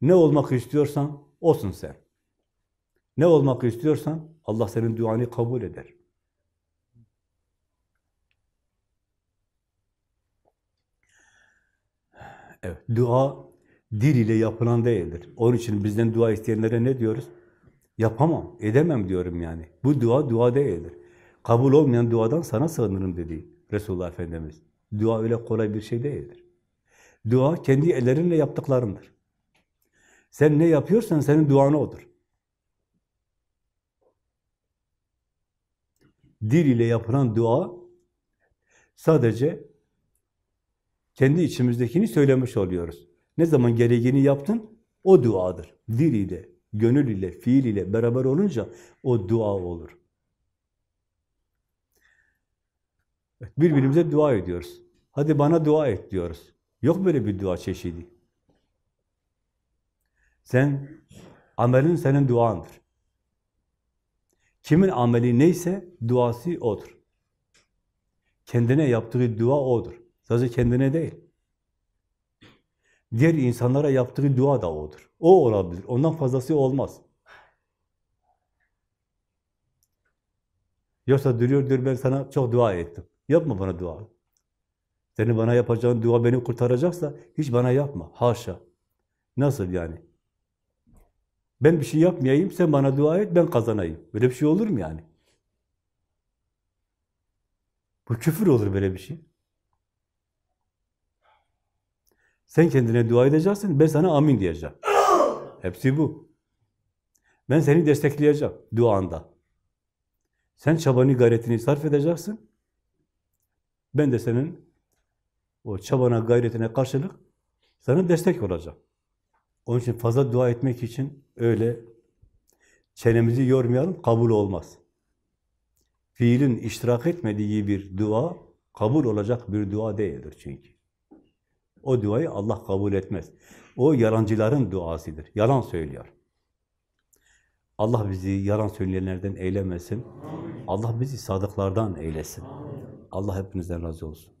Ne olmak istiyorsan olsun sen. Ne olmak istiyorsan Allah senin duanı kabul eder. Evet, dua dil ile yapılan değildir. Onun için bizden dua isteyenlere ne diyoruz? Yapamam, edemem diyorum yani. Bu dua dua değildir. Kabul olmayan duadan sana sığınırım dedi Resulullah Efendimiz. Dua öyle kolay bir şey değildir. Dua kendi ellerinle yaptıklarındır. Sen ne yapıyorsan senin duan odur. Dil ile yapılan dua sadece kendi içimizdekini söylemiş oluyoruz. Ne zaman gereğini yaptın, o duadır. Dil ile, gönül ile, fiil ile beraber olunca o dua olur. Birbirimize dua ediyoruz. Hadi bana dua et diyoruz. Yok böyle bir dua çeşidi. Sen, amelin senin duandır. Kimin ameli neyse duası odur. Kendine yaptığı dua odur. Sadece kendine değil. Diğer insanlara yaptığı dua da odur. O olabilir. Ondan fazlası olmaz. Yoksa duruyor diyor ben sana çok dua ettim. Yapma bana dua. Senin bana yapacağın dua beni kurtaracaksa hiç bana yapma. Haşa. Nasıl yani? Ben bir şey yapmayayım, sen bana dua et, ben kazanayım. Böyle bir şey olur mu yani? Bu küfür olur böyle bir şey. Sen kendine dua edeceksin, ben sana amin diyeceğim. Hepsi bu. Ben seni destekleyeceğim duanda. Sen çabanı, gayretini sarf edeceksin. Ben de senin o çabana, gayretine karşılık sana destek olacağım. Onun için fazla dua etmek için öyle çenemizi yormayalım, kabul olmaz. Fiilin iştirak etmediği bir dua, kabul olacak bir dua değildir çünkü. O duayı Allah kabul etmez. O yalancıların duasıdır. Yalan söylüyor. Allah bizi yalan söyleyenlerden eylemesin. Allah bizi sadıklardan eylesin. Allah hepinizden razı olsun.